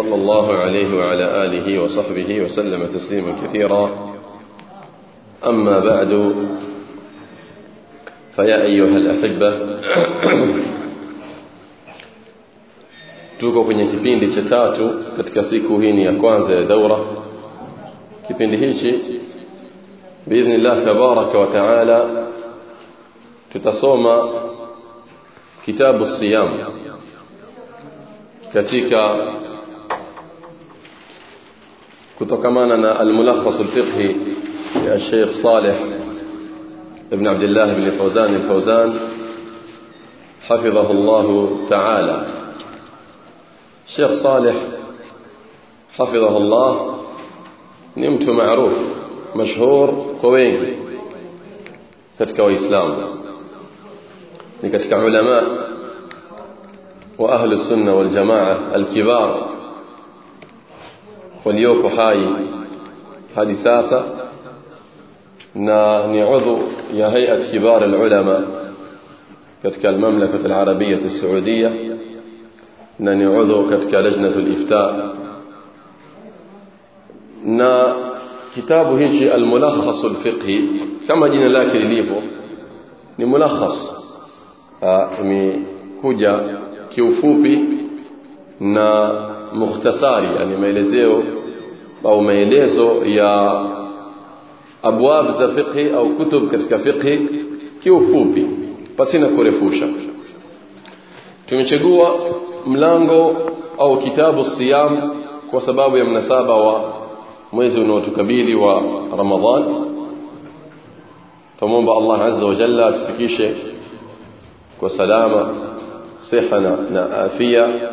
صلى الله عليه وعلى آله وصحبه وسلم تسليما كثيرا. أما بعد فيا أيها الأحبة توكو كن يكبين دي تتاتو كتكسيكو هيني أكوان زي دورة كبين بإذن الله تبارك وتعالى تتصوم كتاب الصيام كتيكا كتوكمانا الملخص الفقهي للشيخ صالح ابن عبد الله بن فوزان الفوزان حفظه الله تعالى. الشيخ صالح حفظه الله نمت معروف مشهور قوي. كتك وإسلام. لكتك علماء وأهل السنة والجماعة الكبار. Walioko hai hadi sasa na ni udhu ya hay'at kibar al-ulama katika al-mamlaka al-arabiyya as-saudiyya na ni udhu katika lajnatu al-ifta na kitabu hichi al-mulakhas al-fiqhi kama jina lake lilivyo ni mulakhas imekuja kiufupi na مختصاري يعني ما ميلزيو أو ما ميلزو يا أبواب زفقه أو كتب كتكفقه كيوفوبي بسينا كورفوشا تقول ملانغو أو كتاب الصيام وسباب وميزو وميزون كبيري ورمضان فمن فمنبع الله عز وجل تفكيشه وسلامة صحنا نافية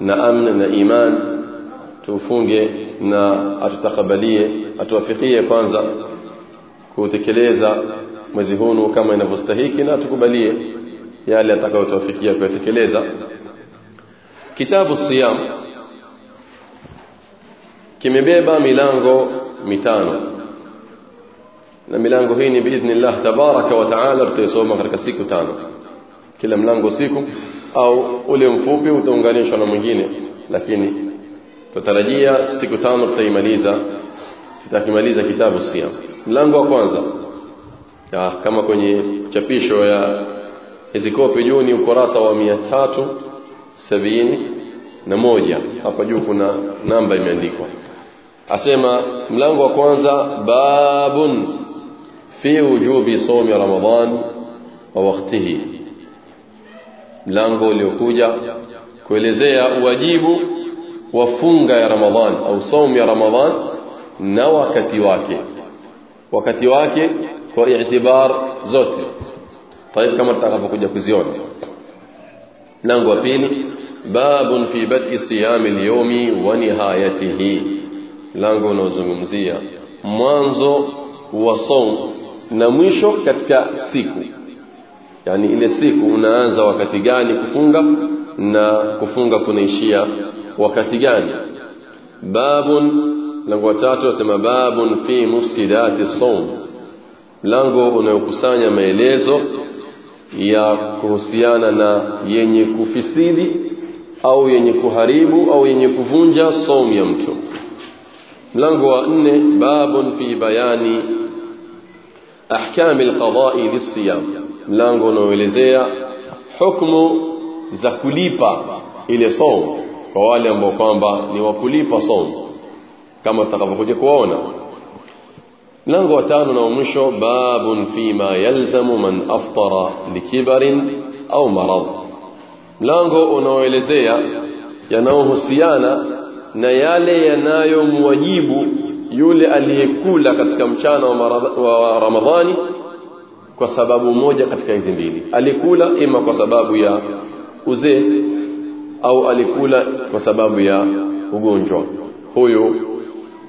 na amn na iman tufunge na atutakabalie atuwafikie kwanza kutekeleza mwezi huu kama inavyostahiki na atukubalie yale atakayotuwafikia kuyatekeleza kitabu siyam kimebeba milango mitano na milango hii ni biidhnillah tabaraka wa taala tutaisoma katika siku tano kila mlango siku au ule mfupi utaunganishwa na mwingine lakini tutarajia siku tano tutaimaliza tutakimaliza kitabu siyam mlango wa kwanza. Ya, kama kwenye chapisho ya hizi kopi juu ni ukurasa wa mia tatu sabini na moja. Hapa juu kuna namba imeandikwa. Asema mlango wa kwanza babun fi wujubi somi ramadan wa waktihi mlango uliokuja kuelezea wajibu wa funga ya Ramadhan au saumu ya Ramadhan na wakati wake wakati wake kwa i'tibar zote طيب kama tutakavyokuja kuziona mlango wa pili babun fi bad'i siyami al-yawmi wa nihayatihi mlango unaozungumzia mwanzo wa saum na mwisho katika siku yani ile siku unaanza wakati gani kufunga na kufunga kunaishia wakati gani. Babun lango tatu wasema babun fi mufsidati sawm. Lango unayokusanya maelezo ya kuhusiana na yenye kufisidi au yenye kuharibu au yenye kuvunja somu ya mtu. Mlango wa nne babun fi bayani ahkami alqada'i lisiyam mlango unaoelezea hukumu za kulipa ile somo kwa wale ambao kwamba ni wakulipa somo kama tutakavyokuja kuona mlango wa tano na mwisho babun fima yalzamu man aftara likibarin au marad. Mlango unaoelezea yanayohusiana na yale yanayomwajibu yule aliyekula katika mchana wa Ramadhani kwa sababu moja katika hizi mbili alikula ima kwa sababu ya uzee au alikula kwa sababu ya ugonjwa huyu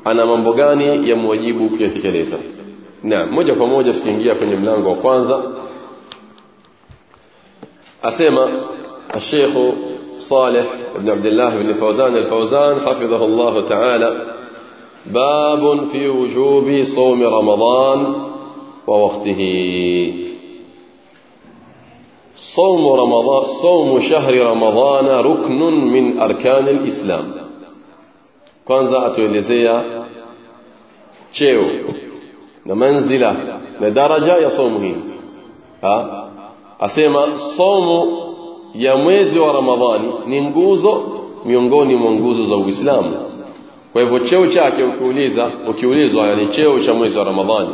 ana mambo gani yamwajibu kuyatekeleza naam moja kwa moja tukiingia kwenye mlango wa kwanza asema الشيخ صالح بن عبد الله بن فوزان الفوزان حفظه الله تعالى باب في وجوب صوم رمضان ووقته. صوم رمضان صوم شهر رمضان ركن من أركان الإسلام. كوانزا أتوليزيا تشيو منزلة لدرجة يصومه ها؟ أسيما صوم رمضان ورمضان ننقوزو miongoni mwa nguzo za uislamu kwa hivyo cheo chake ukiuliza ukiulizwa ni cheo cha mwezi wa ramadhani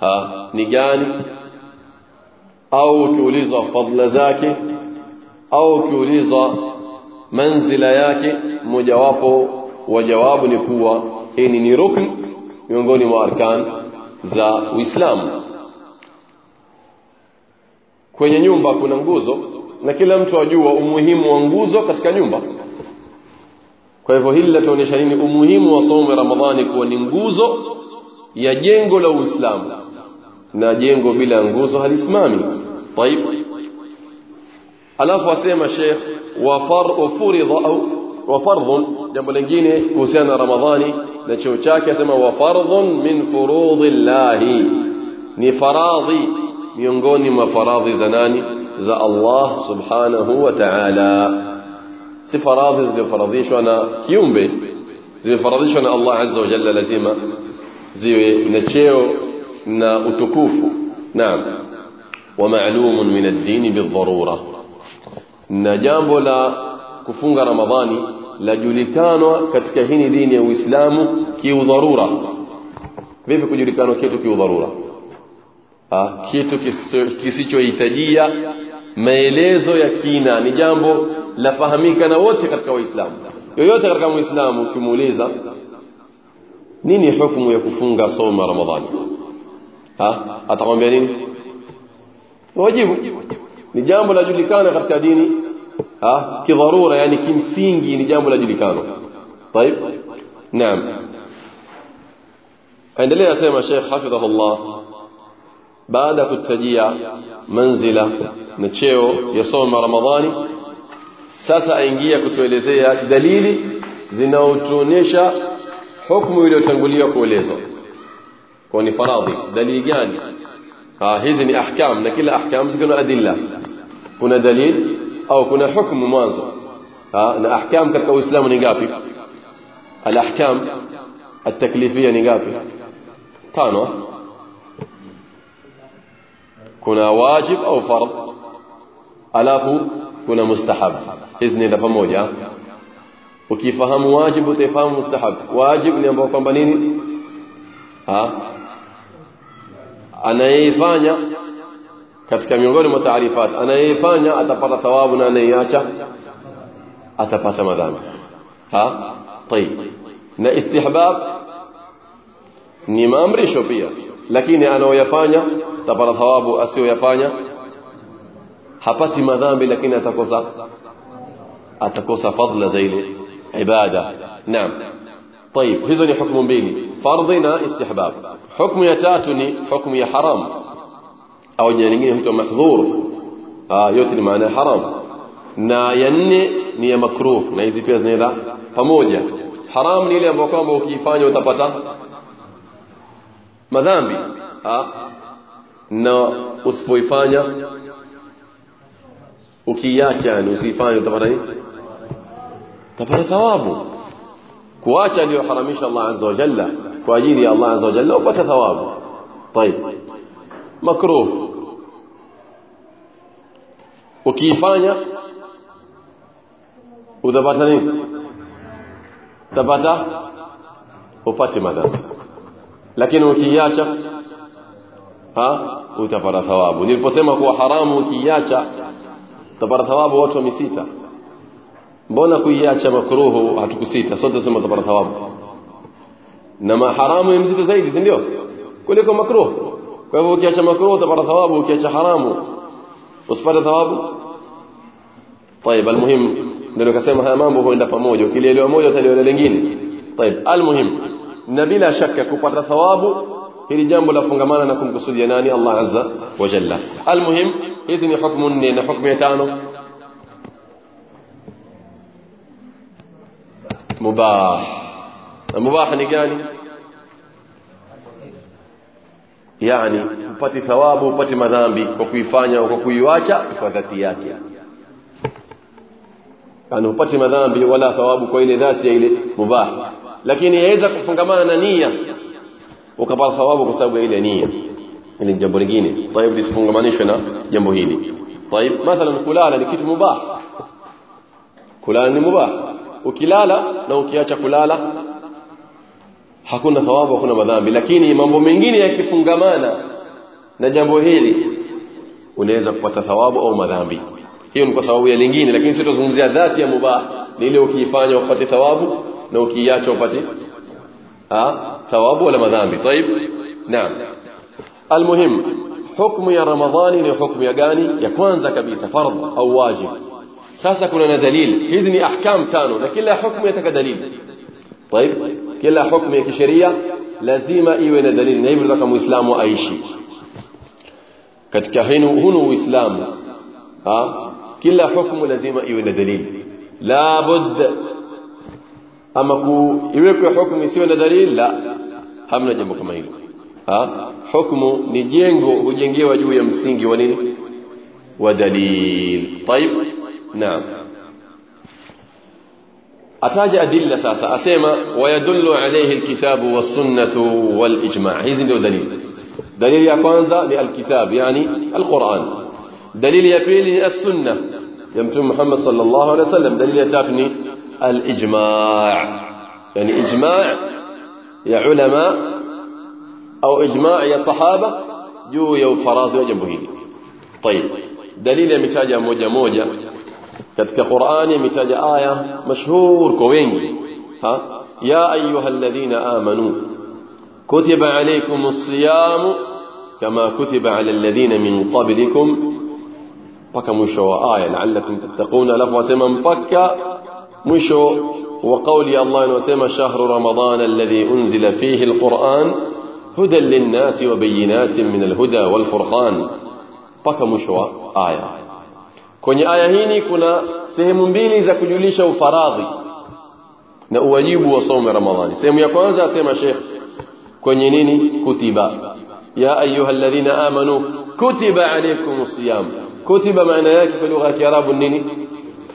ha ni gani au ukiulizwa fadhila zake au ukiulizwa manzila yake mojawapo wa jawabu ni kuwa hii ni rukn miongoni mwa arkan za Uislamu. Kwenye nyumba kuna nguzo na kila mtu ajua umuhimu wa nguzo katika nyumba. Kwa hivyo hili latuonyesha nini umuhimu wa somo Ramadhani kuwa ni nguzo ya jengo la Uislamu, na jengo bila nguzo halisimami. Tayib, alafu asema Sheikh wa faridha au wa fardhun jambo lingine kuhusiana na ramadhani na cheo chake asema wa fardhun min furudillahi ni faradhi miongoni mwa faradhi za nani za Allah subhanahu wa ta'ala si faradhi zilizofaradhishwa na kiumbe zimefaradhishwa na Allah azza wa jalla lazima ziwe na cheo na utukufu naam ma'lumun min ad-din bidharura na jambo la kufunga ramadhani lajulikanwa katika hii dini ya Uislamu kiudharura. Vipi kujulikanwa kitu kiudharura? Ah, kitu kisichohitajia maelezo ya kina, ni jambo lafahamika na wote katika Waislamu. Yoyote katika Muislamu ukimuuliza nini hukumu ya kufunga soma Ramadhani, ha atakwambia nini? Wajibu ni jambo lajulikana katika dini ha kidharura yani kimsingi ni jambo la julikano طيب naam endelea sema Sheikh hafidhahullah baada kutajia manzila na cheo ya somo Ramadhani sasa aingia kutuelezea dalili zinaotuonyesha hukumu iliyotangulia kuelezwa كوني فراضي دليل جاني ها هيزني أحكام لكل أحكام سكنوا أدلة. كنا دليل أو كنا حكم مازو ها أنا أحكام كركو إسلام نجافي الأحكام التكليفية نجافي تانو. كنا واجب أو فرض. الاف كنا مستحب. إذن إذا فهموا وكيف فهم واجب وتفهم مستحب. واجب نعم بقى ها؟ Anayeifanya katika miongoni mwa taarifat anayefanya atapata thawabu na anayeacha atapata madhambi ha طيب na istihbab ni maamrisho pia lakini anaoyafanya atapata thawabu asiyoyafanya hapati madhambi lakini atakosa atakosa fadla za ile ibada naam طيب hizo ni hukumu mbili fardhi na istihbab hukumu ya tatu ni hukumu ya haram au jina lingine huitwa mahdhur ah yote ni maana ya haram na ya nne ni ya makruh na hizi pia zinaenda pamoja haram ni ile ambayo kwamba ukiifanya utapata madhambi ah na usipoifanya ukiacha yani usifanye utapata nini utapata thawabu kuacha ndio haramisha Allah azza wa jalla Allah azza wa jalla upata thawabu طيب makruh ukiifanya utapata nini utapata upate madhambi lakini ukiacha ha utapata thawabu niliposema kuwa haramu ukiacha utapata thawabu watu wamesita mbona kuiacha makruhu hatukusita sote tunasema utapata thawabu na maharamu ni mzito zaidi si ndio kuliko makruh kwa hivyo ukiacha makruh utapata thawabu ukiacha haramu usipate thawabu طيب المهم ndio nikasema haya mambo huenda pamoja ukilielewa moja utalielewa lingine طيب المهم na bila shaka kupata thawabu hili jambo la fungamana na kumkusudia nani Allah azza wa jalla almuhim hizi ni hukumu nne na hukumu ya tano mubah mubaha ni gani? Yani upate thawabu upate madhambi kwa kuifanya kwa kuiacha kwa dhati yake. Yani upate madhambi wala thawabu kwa ile dhati ya ile mubaha. Lakini yaweza kufungamana na nia ukapata thawabu kwa sababu ya ile nia ili jambo lingine. Tayeb lisifungamanishwe na jambo hili. Tayeb mathalan kulala ni kitu mubaha. Kulala ni mubaha. Ukilala na ukiacha kulala hakuna thawabu hakuna madhambi lakini mambo mengine yakifungamana na jambo hili unaweza kupata thawabu au madhambi hiyo ni kwa sababu ya lingine lakini sisi tutazungumzia dhati ya mubah ni ile ukiifanya upate thawabu na ukiacha upate ah thawabu wala madhambi طيب naam almuhim hukumu ya ramadhani ni hukumu ya gani ya kwanza kabisa fardh au wajib sasa kuna na dalili hizi ni ahkam tano na kila hukumu yataka dalili طيب kila hukumu ya kisheria lazima iwe na dalili na hivyo nataka muislamu aishi katika hinu hunu uislamu kila hukumu lazima iwe na dalili la bud ama iwekwe hukumu isiwe na dalili la hamna jambo kama hilo hukumu ni jengo hujengewa juu ya msingi wa nini wa dalil طيب naam أتاج أدلة ساسا أسيما ويدل عليه الكتاب والسنة والإجماع. هذا هو دليل. دليل يقوانزا للكتاب يعني القرآن. دليل يا يبين السنة. يمتون محمد صلى الله عليه وسلم. دليل يا تافني الإجماع. يعني إجماع يا علماء أو إجماع يا صحابة يو يو فراث يجبه طيب. دليل يا يمتاج موجة موجة. Katika Qur'ani ametaja aya mashhur kwa wengi ha ya ayyuhalladhina amanu kutiba alaykumus siyam kama kutiba ala alladhina min qablikum mpaka mwisho wa aya la'allakum tattaquna alafu wasema mpaka mwisho wa qawli Allah anasema shahru ramadan alladhi unzila fihi alquran hudan lin-nasi wa bayyinatin min alhuda wal furqan mpaka mwisho wa aya kwenye aya hii kuna sehemu mbili za kujulisha ufaradhi na uwajibu wa somo ramadhani. Sehemu ya kwanza asema sheikh kwenye nini? Kutiba. Ya ayuha alladhina amanu kutiba alaykum siyam. Kutiba maana yake kwa lugha ya kiarabu nini?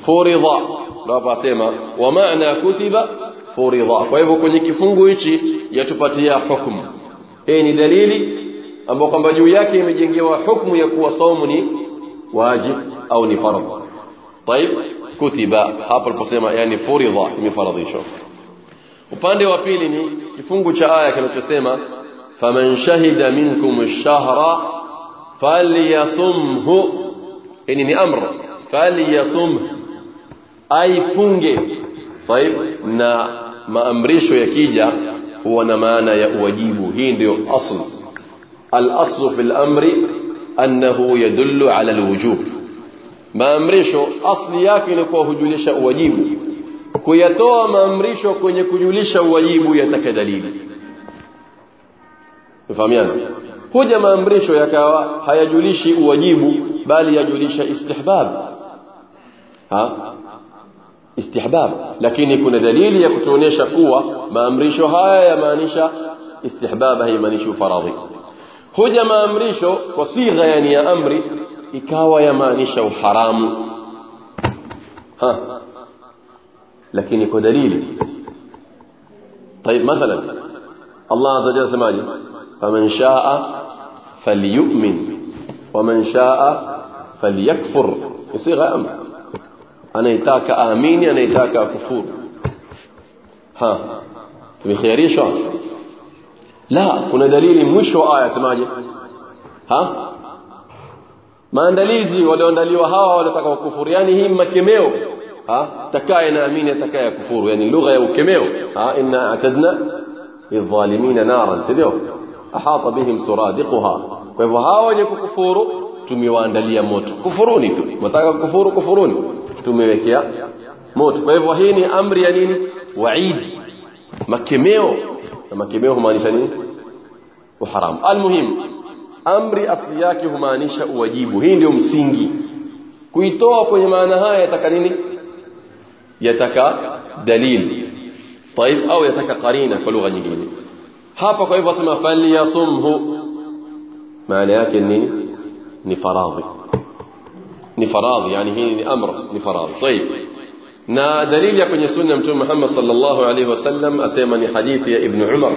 Furidha. Ndio hapa asema wa maana kutiba furidha. Kwa hivyo kwenye kifungu hichi yatupatia hukumu. Hii ni dalili ambapo kwamba juu yake imejengewa hukumu ya kuwa saumu ni au ni fardh طيب kutiba hapo aliposema yani furidha imefaradhishwa upande wa pili ni kifungu cha aya kinachosema faman shahida minkum ash-shahra falyasumhu yani ni amr falyasumhu aifunge طيب na maamrisho yakija huwa na maana ya uwajibu hii ndio asl al-asl fi al-amri أنه يدل على الوجوب. ما أمرشو كوه يكن كوهجوليش أوليب كويتو ما أمرشو كوني كوليش أوليب يتك دليل. فهمين هجا ما أمرشو هيا هيجوليش أوليب بل يجوليش استحباب. ها؟ استحباب. لكن يكون دليل يكتونيش قوة ما أمرشو هاي يمانيش استحبابه يمانيش فراضي. Huja maamrisho kwa sigha yani ya amri ikawa yamaanisha uharamu ha lakini kwa dalili طيب مثلا الله عز وجل سماجي فمن شاء فليؤمن ومن شاء فليكفر يصيغ أمر anaitaka aamini anaitaka kufuru ha tumekhiarishwa لا كنا دليل مشو آية سماجة ها ما اندليزي ولو اندليوا هوا ولا تكاو كفور يعني هم كميو ها تكاي نامين تكاي كفور يعني لغة وكميو ها إن اعتدنا الظالمين نارا سيديو أحاط بهم سرادقها كيف هوا يكو كفور تمي واندليا موت كفروني تو متاكا كفور كفروني تمي وكيا موت كيف هيني أمر يعني وعيد مكيميو فمكبيه همانشني وحرام. المهم أمر أصلياك همانشة واجيبه هين يوم سينجي. كي توقف همانها يتكنيني يتكا دليل. طيب أو يتكا قرينة فلغة نجيني هابا خيب واسم فليصمه. ما لياك إني نفراضي. نفراضي يعني هين أمر نفراضي. طيب. Na dalili ya kwenye sunna mtume Muhammad sallallahu alaihi wasallam asema ni hadithi ya ibn Umar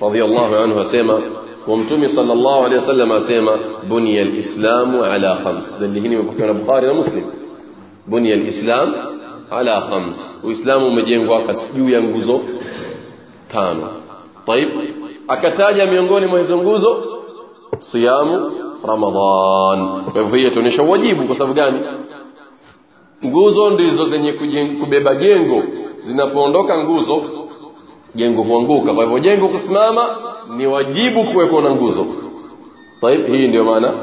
radiyallahu anhu asema wa mtume sallallahu alaihi wasallam asema buniya alislamu ala khams dalili hii imepokewa na Bukhari na Muslim buniya alislam ala khams uislamu umejengwa juu ya nguzo tano طيب akataja miongoni mwa hizo nguzo siyamu ramadhan kwa hivyo hiyo tunaonyesha wajibu kwa sababu gani nguzo ndizo zenye kubeba jengo zinapoondoka nguzo jengo huanguka kwa hivyo jengo kusimama ni wajibu kuwekwa na nguzo طيب hii ndio maana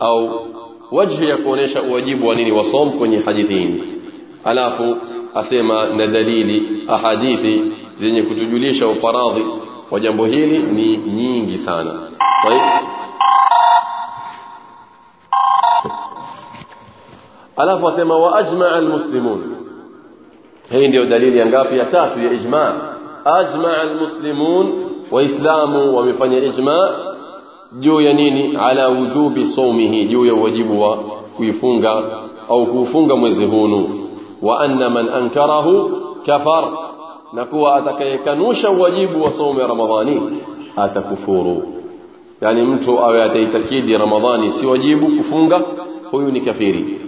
au wajhi ya kuonesha uwajibu wa nini wasom kwenye hadithi hii alafu asema na dalili ahadithi zenye kutujulisha ufaradhi wa jambo hili ni nyingi sana طيب Alafu asema wa ajmaa almuslimun hii ndio dalili ya ngapi ya tatu ya ijma ajmaa almuslimun waislamu wamefanya ijma juu ya nini ala wujubi saumihi juu ya wajibu wa kuifunga au kuufunga mwezi hunu wa anna man ankarahu kafar na kuwa atakayekanusha wajibu wa saumu ya ramadhani atakufuru yani mtu awe ataitakidi ramadhani si wajibu kufunga huyu ni kafiri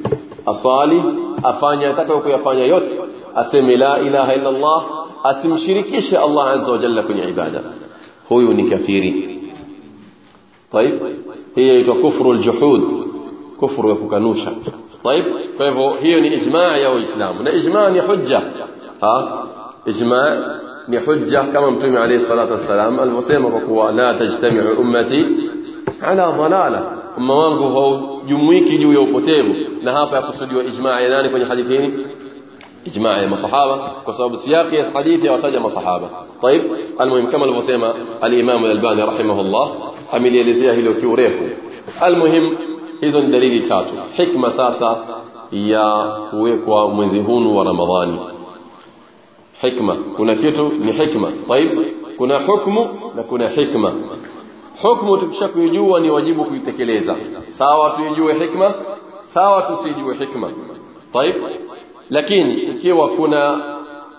أصالي أفاني أتكوك atakayo kuyafanya yote aseme la ilaha illa allah asimshirikishe allah azza wa jalla kwenye ibada huyu ni kafiri طيب؟ هي ايتوا كفر الجحود. كفر وكنوشا طيب؟ فهو هي ني إجماع يا الاسلام ده إجماع ني حجة. ها؟ إجماع ني حجة. كما متوم عليه الصلاة والسلام المسلمه بقوا لا تجتمع أمتي على ضلالة. Umma wangu haujumuiki juu ya upotevu na hapa yakusudiwa ijmaa ya nani kwenye hadithi hii ijmaa ya masahaba kwa sababu siyaki ya hadithi yawataja masahaba طيب المهم كما alivyosema al-Imam al-Albani rahimahullah amelielezea hilo kiurefu almuhim hizo ni dalili tatu hikma sasa ya kuwekwa mwezi huu wa Ramadhani hikma kuna kitu ni hikma طيب kuna hukumu na kuna hikma hukumu tukishakujua ni wajibu kuitekeleza sawa tuijue hikma sawa tusijue hikma طيب lakini ikiwa kuna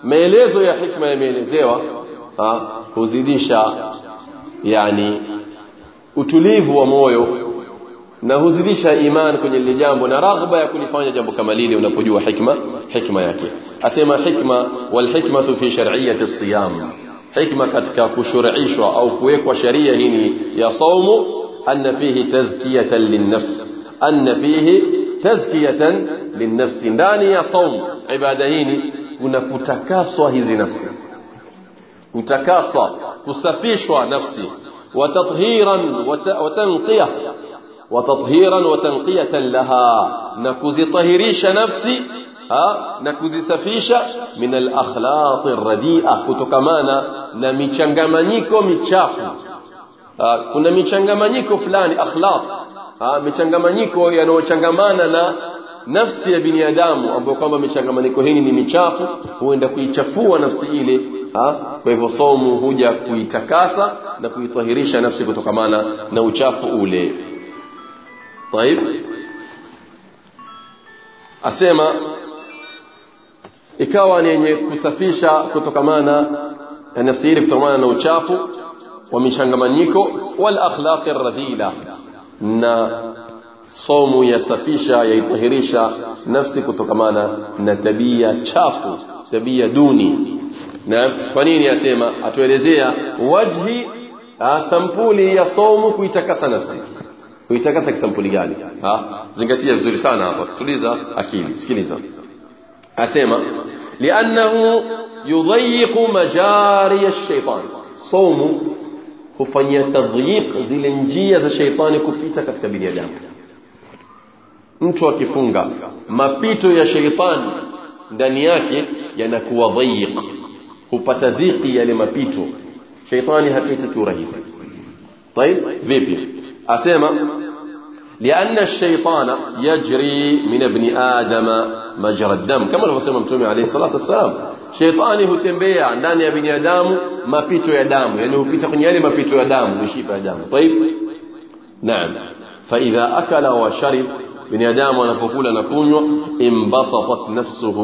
maelezo ya hikma yameelezewa huzidisha yani utulivu wa moyo na huzidisha imani kwenye lile jambo na raghba ya kulifanya jambo kama lile unapojua hikma hikma yake asema hikma wal hikmatu fi shar'iyyati siyam حكمة كتك فشرعيش أو كويك وشرية يا صوم أن فيه تزكية للنفس. أن فيه تزكية للنفس. داني يا صوم عبادهين كنا كتكاسوا هذه نفس كتكاسوا كستفيشوا نفسي. وتطهيرا وتنقية. وتطهيرا وتنقية لها. نكوزي طهريش نفسي ها نكوزي سفيش من الأخلاق الرديئة كتكمانا نميشنغمانيكو ميشافو kuna michanganyiko fulani akhlaq michanganyiko yanayochangamana na nafsi ya binadamu ambayo kwamba michanganyiko hii ni michafu huenda kuichafua nafsi ile kwa hivyo somu huja kuitakasa na kuitahirisha nafsi kutokamana na uchafu ule طيب asema ikawa ni yenye kusafisha kutokamana na nafsi ile kutokamana na uchafu wa michangamanyiko wal akhlaq radhila na somu yasafisha yaitahirisha nafsi kutokamana na tabia chafu tabia duni na kwa nini asema atuelezea wajhi sampuli ya somu kuitakasa nafsi kuitakasa kisampuli gani ha zingatia vizuri sana hapa tuliza akili sikiliza أسمى لأنه يضيق مجاري الشيطان. صوم هو تضييق ذي لنجية الشيطان كفيتا كفتبين يدام أنتوا كفونغا ما بيتو يا شيطان دانياك ينكو ضيق خفت ذيقي يلي ما بيتو شيطاني هكيتا كورهيس طيب فيبي أسمى لأن الشيطان يجري من ابن آدم مجرى الدم. كما الفصل ممتومي عليه الصلاة والسلام. شيطان هو تنبيع دان يا ابن آدم ما بيتو يا دام. يعني هو بيتو قنيالي ما بيتو يا دام. نشيب يا دام. طيب؟ نعم. فإذا أكل وشرب ابن آدم ونفقول نكون انبسطت نفسه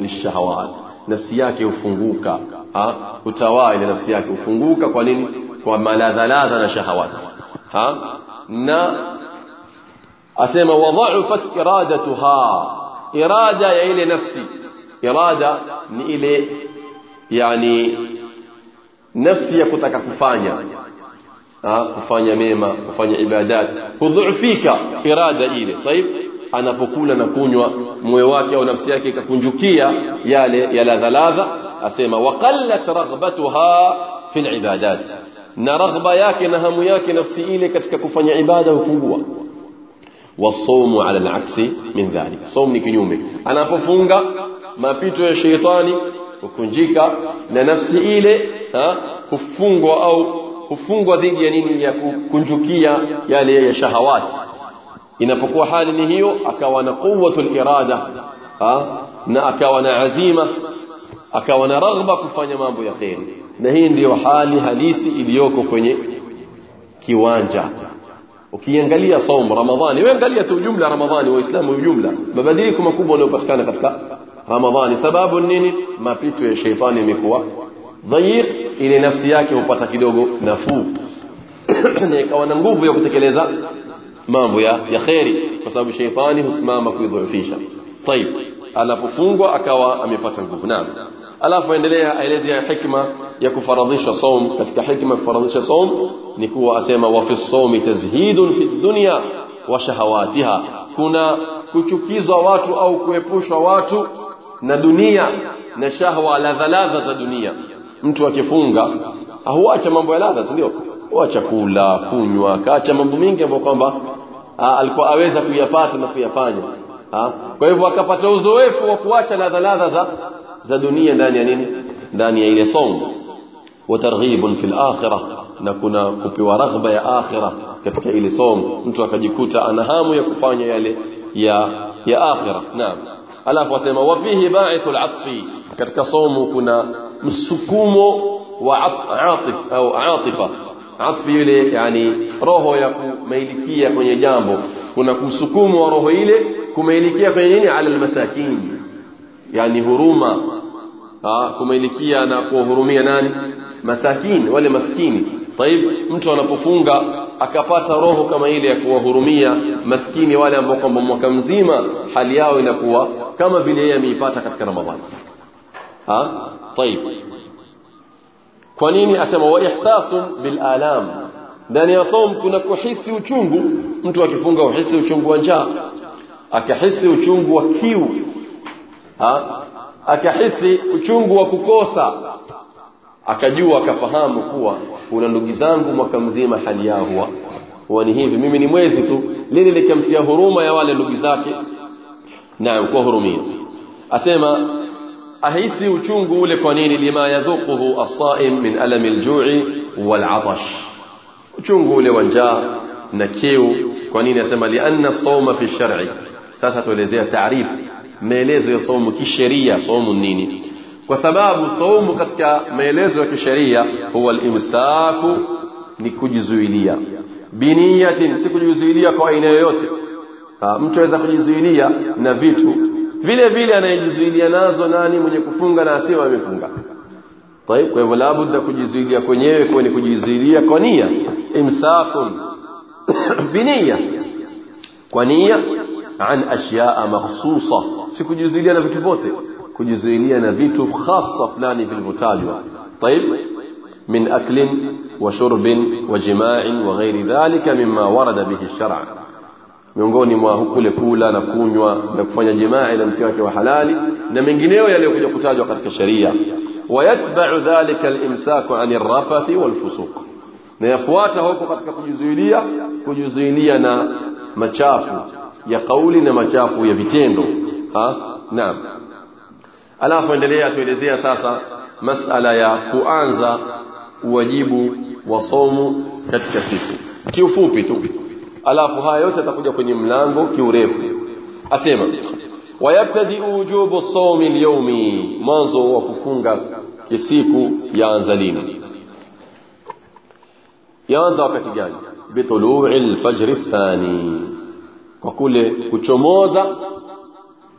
للشهوات. نفسياك يفنغوك. وتوائل نفسياك يفنغوك. وما لا لاذا نشهوات ها؟ نعم أسمى وضعفت إرادتها. إرادة يعني إلى نفسي إرادة إلى يعني نفسي يكتك كفانيا. آه، كفانيا ميما كفانيا عبادات. وضعفيك إرادة إلى طيب أنا بقول أنا كون مويواكي أو نفسيكي ككنجوكية يعني يا لذلاذة أسمى وقلت رغبتها في العبادات. نرغب ياك نهم ياك نفسي إلي كتك كفانيا عبادة وكوبوة alaksi min dhalik sawm ni kinyume anapofunga mapito ya sheitani hukunjika na nafsi ile hufungwa au hufungwa dhidi ya nini ya kunjukia yale ya shahawati inapokuwa hali ni hiyo akawa na quwwatul irada na akawa na azima akawa na raghba kufanya mambo ya kheri na hii ndiyo hali halisi iliyoko kwenye kiwanja ukiangalia saum ramadhani wewe angalia tu jumla ramadhani waislamu jumla mabadiliko makubwa yanayopatikana katika ramadhani sababu nini mapito ya sheitani imekuwa dhayiq ile nafsi yake hupata kidogo nafuu na ikawa na nguvu ya kutekeleza mambo ya ya kheri kwa sababu sheitani husimama kuidhoofisha طيب anapofungwa akawa amepata nguvu naam alafu endelea aelezea hikma ya kufaradhisha saum. Katika hikma ya kufaradhisha saum ni kuwa asema wa fi sawmi tazhidun fi dunya wa shahawatiha. Kuna kuchukizwa watu au kuepushwa watu na dunia na shahwa ladha ladha za dunia. Mtu akifunga huacha mambo ya ladha ndio? Huacha kula kunywa kaacha mambo mengi ambayo kwamba alikuwa aweza kuyapata na kuyafanya. Kwa hivyo akapata uzoefu wa kuacha ladha ladha za ذا دنيا داني إلى صوم. وترغيب في الآخرة. نكون كبي ورغبة يا آخرة. كتك إلى صوم. انت اكجكوتا انهامو يا كفانيا يلي يا يا آخرة. نعم. الاف واسما وفيه باعث العطف. كتك صوم كنا مسكومو وعاطف أو عاطفة. عطف يلي يعني روحو يا ميلكية كوني جامبو. كنا كمسكومو روحو يلي كميلكيه كوني على المساكين. Yani huruma kumailikia na kuwahurumia nani masakin wale maskini طيب mtu anapofunga akapata roho kama ile ya kuwahurumia maskini wale ambao kwamba mwaka mzima hali yao inakuwa kama vile yeye ameipata katika ramadhani ha طيب kwa nini asema wa ihsasun bil alam ndani ya som kuna kuhisi uchungu mtu akifunga uhisi uchungu wa njaa akahisi uchungu wa kiu akahisi uchungu wa kukosa akajua akafahamu kuwa kuna ndugu zangu mwaka mzima hali yao huwa huwa ni hivi mimi ni mwezi tu lile likamtia huruma ya wale ndugu zake naam kwa hurumia asema ahisi uchungu ule kwa nini lima yadhuquhu as-saim min alami al-ju'i wal-'atash uchungu ule wa njaa na kiu kwa nini asema lianna as-sawma fi shar'i sasa tuelezea taarifu maelezo ya saumu kisheria saumu nini kwa sababu saumu katika maelezo ya kisheria huwa al-imsaku ni kujizuilia biniyatin si kujizuilia kwa aina yoyote mtu aweza kujizuilia na vitu vile vile anayejizuilia nazo nani mwenye kufunga na asiwe amefunga طيب kwa hivyo labda kujizuilia kwenyewe kwa ni kujizuilia kwa nia imsakun biniya kwa nia An ashyaa makhsusa si kujizuilia na vitu vyote kujizuilia na vitu khasa fulani vilivyotajwa طيب من أكل وشرب وجماع وغير ذلك مما ورد به الشرع miongoni mwa kule kula na kunywa na kufanya jimaa na mke wake wa halali na mengineyo yaliyokuja kutajwa katika sheria wayatba'u dhalika al-imsaku 'ani ar-rafathi wal-fusuq na yafuata huko katika kujizuilia kujizuilia na machafu ya kauli na machafu ya vitendo. Ha? Naam. Alafu endelea atuelezea sasa masala ya kuanza wajibu wa somu katika siku. Kiufupi tu. Alafu haya yote atakuja kwenye mlango kiurefu. Asema wayabtadi wujubu sawmi al-yawmi. Mwanzo wa kufunga kisiku yaanza lini? Yaanza wakati gani? Bitulu'i al-fajr ath-thani kwa kule kuchomoza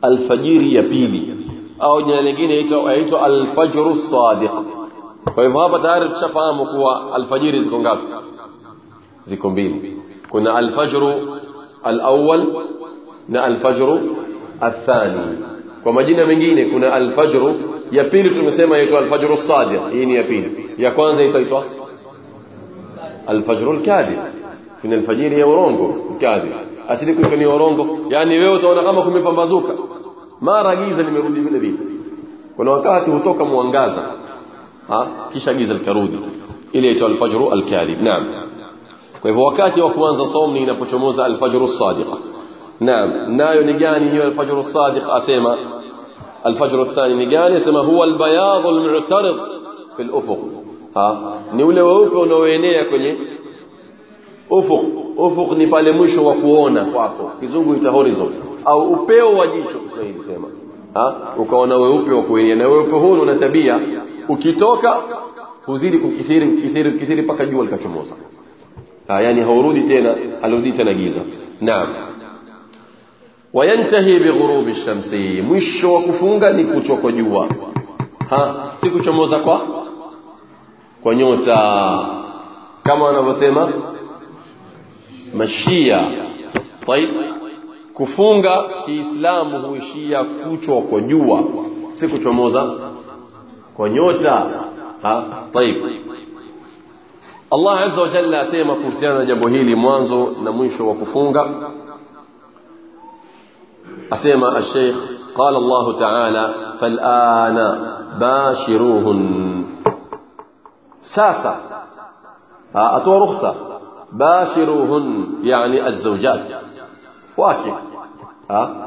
alfajiri ya pili au jina lingine yaitwa al-fajr as-sadiq kwa hivyo hapa tayari tushafahamu kuwa alfajiri ziko ngapi ziko mbili kuna alfajr al-awwal na alfajr athani kwa majina mengine kuna alfajr ya pili tumesema inaitwa alfajr as-sadiq hii ni ya pili ya kwanza inaitwa alfajr al-kadhib kuna alfajiri ya urongo kadhib asili ni urongo yani wewe utaona kama kumepambazuka mara giza limerudi vile vile kuna wakati hutoka mwangaza ha kisha giza likarudi ile inaitwa alfajr al-kadhib naam kwa hivyo wakati wa kuanza somo ni inapochomoza alfajr as-sadiq naam nayo ni gani hiyo alfajr as-sadiq asema alfajr athani ni gani asema huwa albayad almu'tarid fi al-ufuq ha ni ule weupe unaoenea kwenye ufuq. Ufuq ni pale mwisho wa kuona kwako. Kizungu ita horizon. Au upeo wa jicho Kiswahili sema ha? Ukaona weupe wa kuenea. Na weupe huu una tabia. Ukitoka huzidi kukithiri kukithiri kukithiri mpaka jua likachomoza. Ha yani haurudi tena alirudi tena giza. Naam. Wayantahi bighurubi shamsi. Mwisho wa kufunga ni kuchoko jua. Ha? Si kuchomoza kwa? Kwa nyota. Kama wanavyosema mashia طيب kufunga kiislamu huishia kuchwa kwa jua si kuchomoza kwa nyota ha طيب Allah azza wa jalla asema kuhusiana na jambo hili mwanzo na mwisho wa kufunga أسمى الشيخ قال الله تعالى فالآن باشروهن ساسا أتوا رخصة باشروهن يعني الزوجات واكب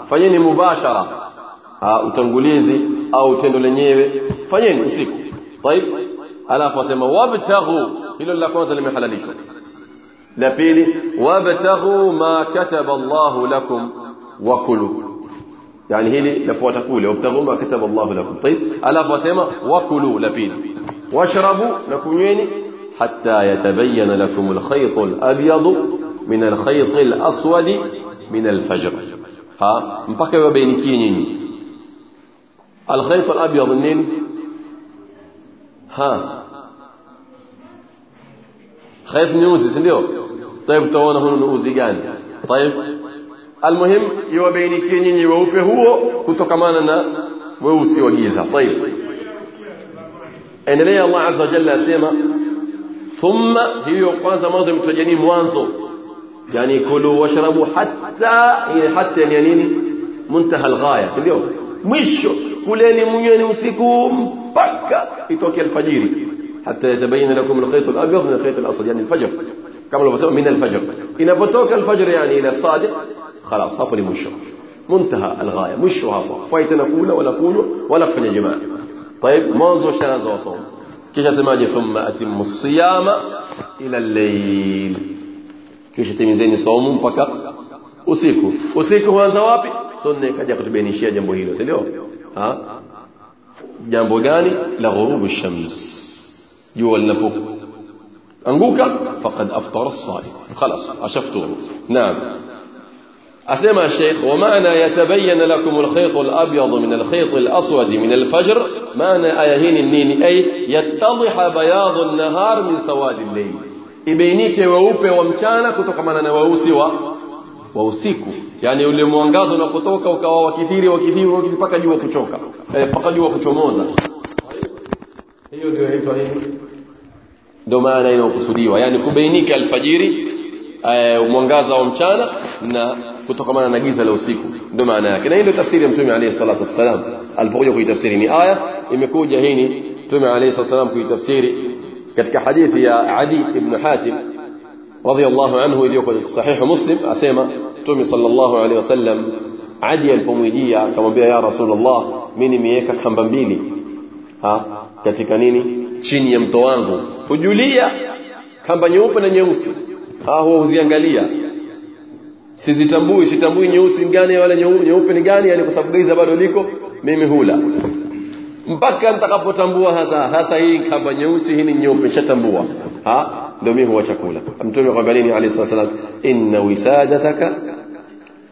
fanyeni mubashara utangulizi au tendo lenyewe fanyeni usiku طيب alafu asema wabtaghu hilo la kwanza limehalalishwa la pili wabtaghu ma kataba Allahu lakum wakulu yani hili lafuata kule wabtaghu ma kataba Allah lakum طيب alafu asema wakulu la pili washrabu na kunyweni حتى يتبين لكم الخيط الأبيض من الخيط الأسود من الفجر. ها مبقى بين كينين. الخيط الأبيض منين؟ ها. خيط نيوزي سنديو. طيب تونا هنا نوزيغان طيب المهم يو بين كينين يوبي هو كتو كمان أنا ووسي وجيزة طيب. إن لي الله عز وجل سيما thumma hiyo kwanza mwanzo imtajani mwanzo yani kulu washrabu hatta hatta ni nini muntaha alghaya ndio mwisho kuleni mnyweni usiku mpaka itoke alfajiri hatta yatabayana lakum alkhayt alabyad min alkhayt alaswad yani alfajr kama alivyosema min alfajr inapotoka alfajr yani ila sadiq خلاص hapo ni mwisho muntaha alghaya mwisho hapo fai tena kula wala kunywa wala kufanya jamaa طيب mwanzo shaanza wasomo kisha semaje thumma atimmu siyama ila al-layl kisha timizeni somo mpaka usiku usiku huanza wapi sunna ikaja kutubainishia jambo hilo ndio jambo gani la ghurubu shams jua linapo anguka faqad aftara as-saim خلاص ashaftu naam أسمى الشيخ ومعنى يتبين لكم الخيط الأبيض من الخيط الأسود من الفجر. معنى آيهين النين. أي يتضح بياض النهار من سواد الليل. إبينيك ووبي ومتانا كتوك معنى و ووسيكو. يعني اللي موانغازو نقطوك وكوا وكثيري وكثير وكثير فقا جوا كتوكا فقا جوا هيو أيوة، ديو أيوة، هيو أيوة، دو معنى ينو قصوديو يعني كبينيك الفجيري ومنغازا ومتانا kutokamana na giza la usiku ndio maana yake na hii ndio tafsiri ya mtume alayhi salatu wassalam alipokuja kuitafsiri ni aya imekuja hii ni mtume alayhi salatu wassalam kuitafsiri katika hadithi ya Adi ibn Hatim radiyallahu anhu iliyo kwenye sahih Muslim asema mtume sallallahu alayhi wasallam Adi alipomwijia akamwambia ya Rasulullah mimi nimeweka kamba mbili ha katika nini chini ya mto wangu hujulia kamba nyeupe na nyeusi ah huwa huziangalia sizitambui sitambui nyeusi ni gani wala nyeu- nyeupe ni gani yani kwa sababu giza bado liko mimi hula mpaka nitakapotambua hasa hasa hii kamba nyeusi hii ni nyeupe shatambua ha ndio mimi huwa chakula mtume kwamba nini alayhi salatu wasallam inna wisadataka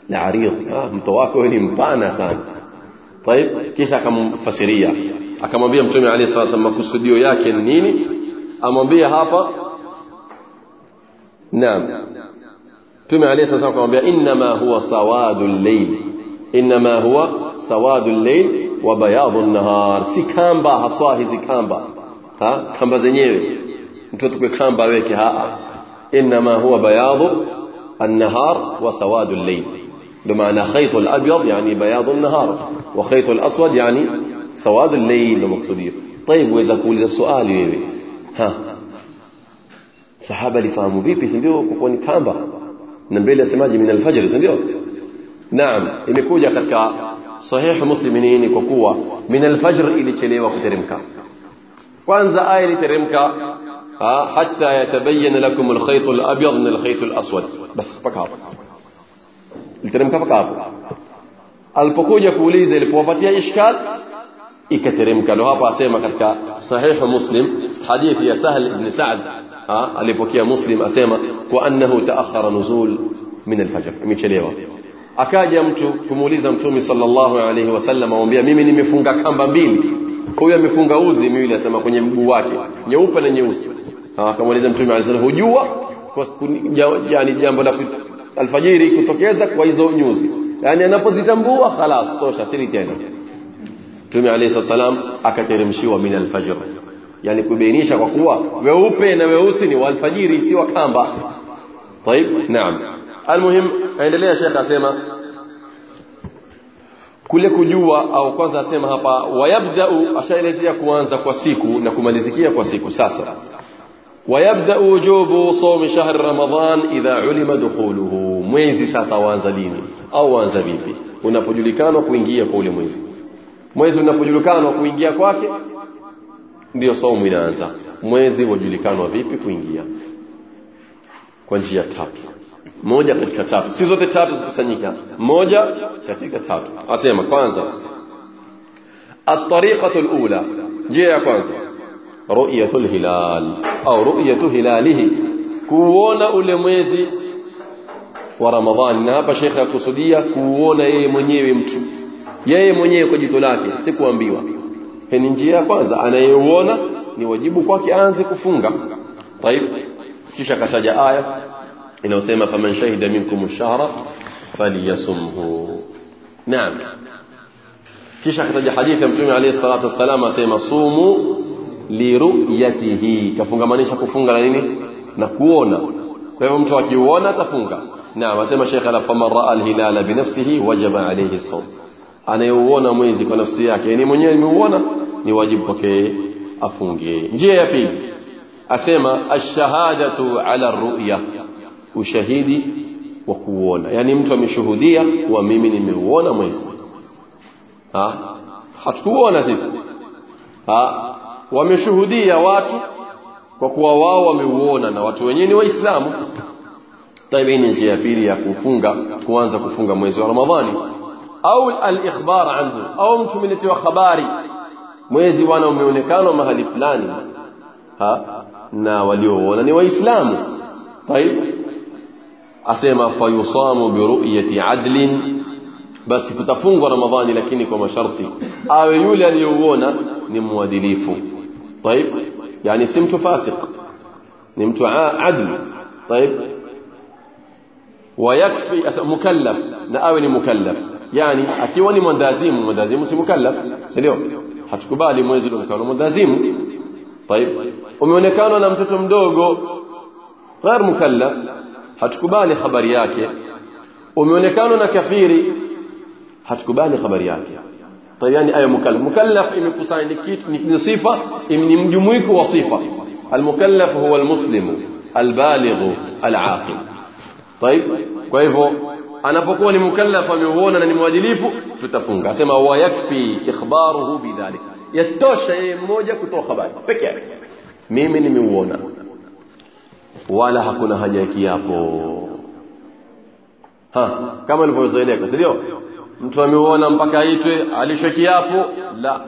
la arid ah mto wako wewe ni mpana sana طيب kisha akamfasiria akamwambia mtume alayhi salatu wasallam makusudio yake ni nini amwambia hapa naam Mtume alayhi salatu wasallam akamwambia inma huwa sawadul layl inma huwa sawadul layl wa bayadun nahar si kamba haswa hizi kamba ha kamba zenyewe mtu atukwe kamba aweke ha inma huwa bayadu النهار وسواد الليل بمعنى خيط الأبيض يعني بياض النهار وخيط الأسود يعني سواد الليل المقصودية طيب وإذا كل السؤال wewe ها sahaba alifahamu vipi ndio kwa ni kamba na mbele asemaje min alfajr si ndio naam imekuja katika sahih muslim nini kwa kuwa min alfajr ilichelewa kuteremka kwanza aya iliteremka hatta yatabayyana lakum alkhayt alabyad min alkhayt alaswad bas paka hapo iliteremka paka hapo alipokuja kuuliza ilipowapatia ishkal ikateremka ndo hapa asema katika sahih muslim hadithi ya sahl ibn sa'd alipokea muslim asema kwa annahu taakhara nuzul min alfajr imechelewa akaja mtu kumuuliza mtume sallallahu alaihi wasallam amwambia mimi nimefunga kamba mbili huyu amefunga uzi miwili asema kwenye mguu wake nyeupe na nyeusi akamuuliza mtume alaihi wasallam hujua kwa yani jambo la alfajiri kutokeza kwa hizo nyuzi yani anapozitambua khalas tosha siri tena mtume alaihi salam akateremshiwa min alfajr yani kubainisha kwa kuwa weupe na weusi ni walfajiri si wa kamba طيب نعم المهم aendelea shekhe asema kule kujua au kwanza asema hapa wayabdau ashaelezea kuanza kwa siku na kumalizikia kwa siku sasa ويبدا وجوب صوم شهر رمضان اذا علم دخوله mwezi sasa waanza lini au waanza vipi unapojulikana kuingia kwa ule mwezi mwezi unapojulikana kuingia kwake ndio somo inaanza. Mwezi wajulikanwa vipi kuingia? Kwa njia tatu. Moja katika tatu. Si zote tatu zikusanyika. Moja katika tatu. Asema kwanza. At-tariqatu al-ula. Njia ya kwanza. Ru'yatu al-hilal au ru'yatu hilalihi. Kuona ule mwezi wa ramadhani. Na hapa shekhe akusudia kuona yeye mwenyewe mtu. Yeye mwenyewe kwa jito lake. Si kuambiwa ni njia ya kwanza anayeuona ni wajibu kwake aanze kufunga طيب kisha kataja aya inayosema faman shahida minkum ash-shahra falyasumhu naam kisha kataja hadithi ya mtume alayhi salatu wasallam asema sumu liruyatihi kafungamanisha kufunga na nini na kuona kwa hivyo mtu akiuona atafunga naam asema Sheikh ala faman raa alhilala binafsihi wajaba alayhi sawm anayeuona mwezi kwa nafsi yake ni mwenyewe nimeuona ni wajibu kwake afunge njia ya pili asema ash-shahadatu ala ru'ya ushahidi wa kuona yani mtu ameshuhudia kuwa mimi nimeuona mwezi ha? Hatukuona sisi. Ha? Wameshuhudia watu kwa kuwa wao wameuona na watu wenyewe ni waislamu. طيب ni njia ya pili ya kufunga kuanza kufunga mwezi wa ramadhani أو الإخبار عنه au amletee khabari mwezi umeonekana mahali fulani. ها na waliouona ni waislamu. طيب. akasema فيصام برؤية عدل. بس كتفونغ رمضان لكني كما شرطي أو يولي اليوونا نمواديليفو طيب. يعني سمت فاسق. نمت عدل. طيب. ويكفي مكلف. نأوني مكلف. Yani akiwa ni mwandazimu mwandazimu si mukallaf ndio hatukubali mwezi unaonekana mwandazimu طيب umeonekana na mtoto mdogo غير mukallaf hatukubali habari yake umeonekana na kafiri hatukubali habari yake طيب يعني إيه مكلف مكلف imekusanya ni kitu ni sifa ni mjumuiko wa sifa المكلف هو المسلم البالغ العاقل طيب kwa hivyo anapokuwa ni mukallaf ameuona na ni mwadilifu tutafunga. Asema wa yakfi ikhbaruhu bidhalik yatosha yeye mmoja kutoa habari peke yake. Mimi nimeuona. Wala hakuna haja ya kiapo. Ha kama ilivyozoeleka si ndio? Mtu ameuona mpaka aitwe alishwe kiapo? La.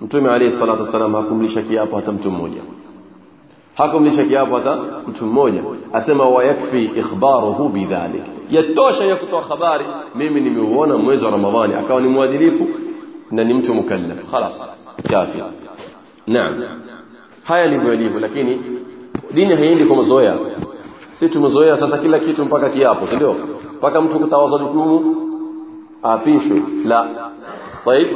Mtume alayhi salatu wasallam hakumlisha kiapo hata mtu mmoja hakumlisha kiapo hata mtu mmoja asema wayakfi ikhbaruhu bidhalik yatosha ya kutoa habari mimi nimeuona mwezi wa ramadhani akawa ni mwadilifu na ni mtu mukallaf خلاص kafi naam haya ndivyo yalivyo lakini dini haiendi kwa mazoea si tumezoea sasa kila kitu mpaka kiapo si ndio mpaka mtu kutawaza jukumu apishwe la طيب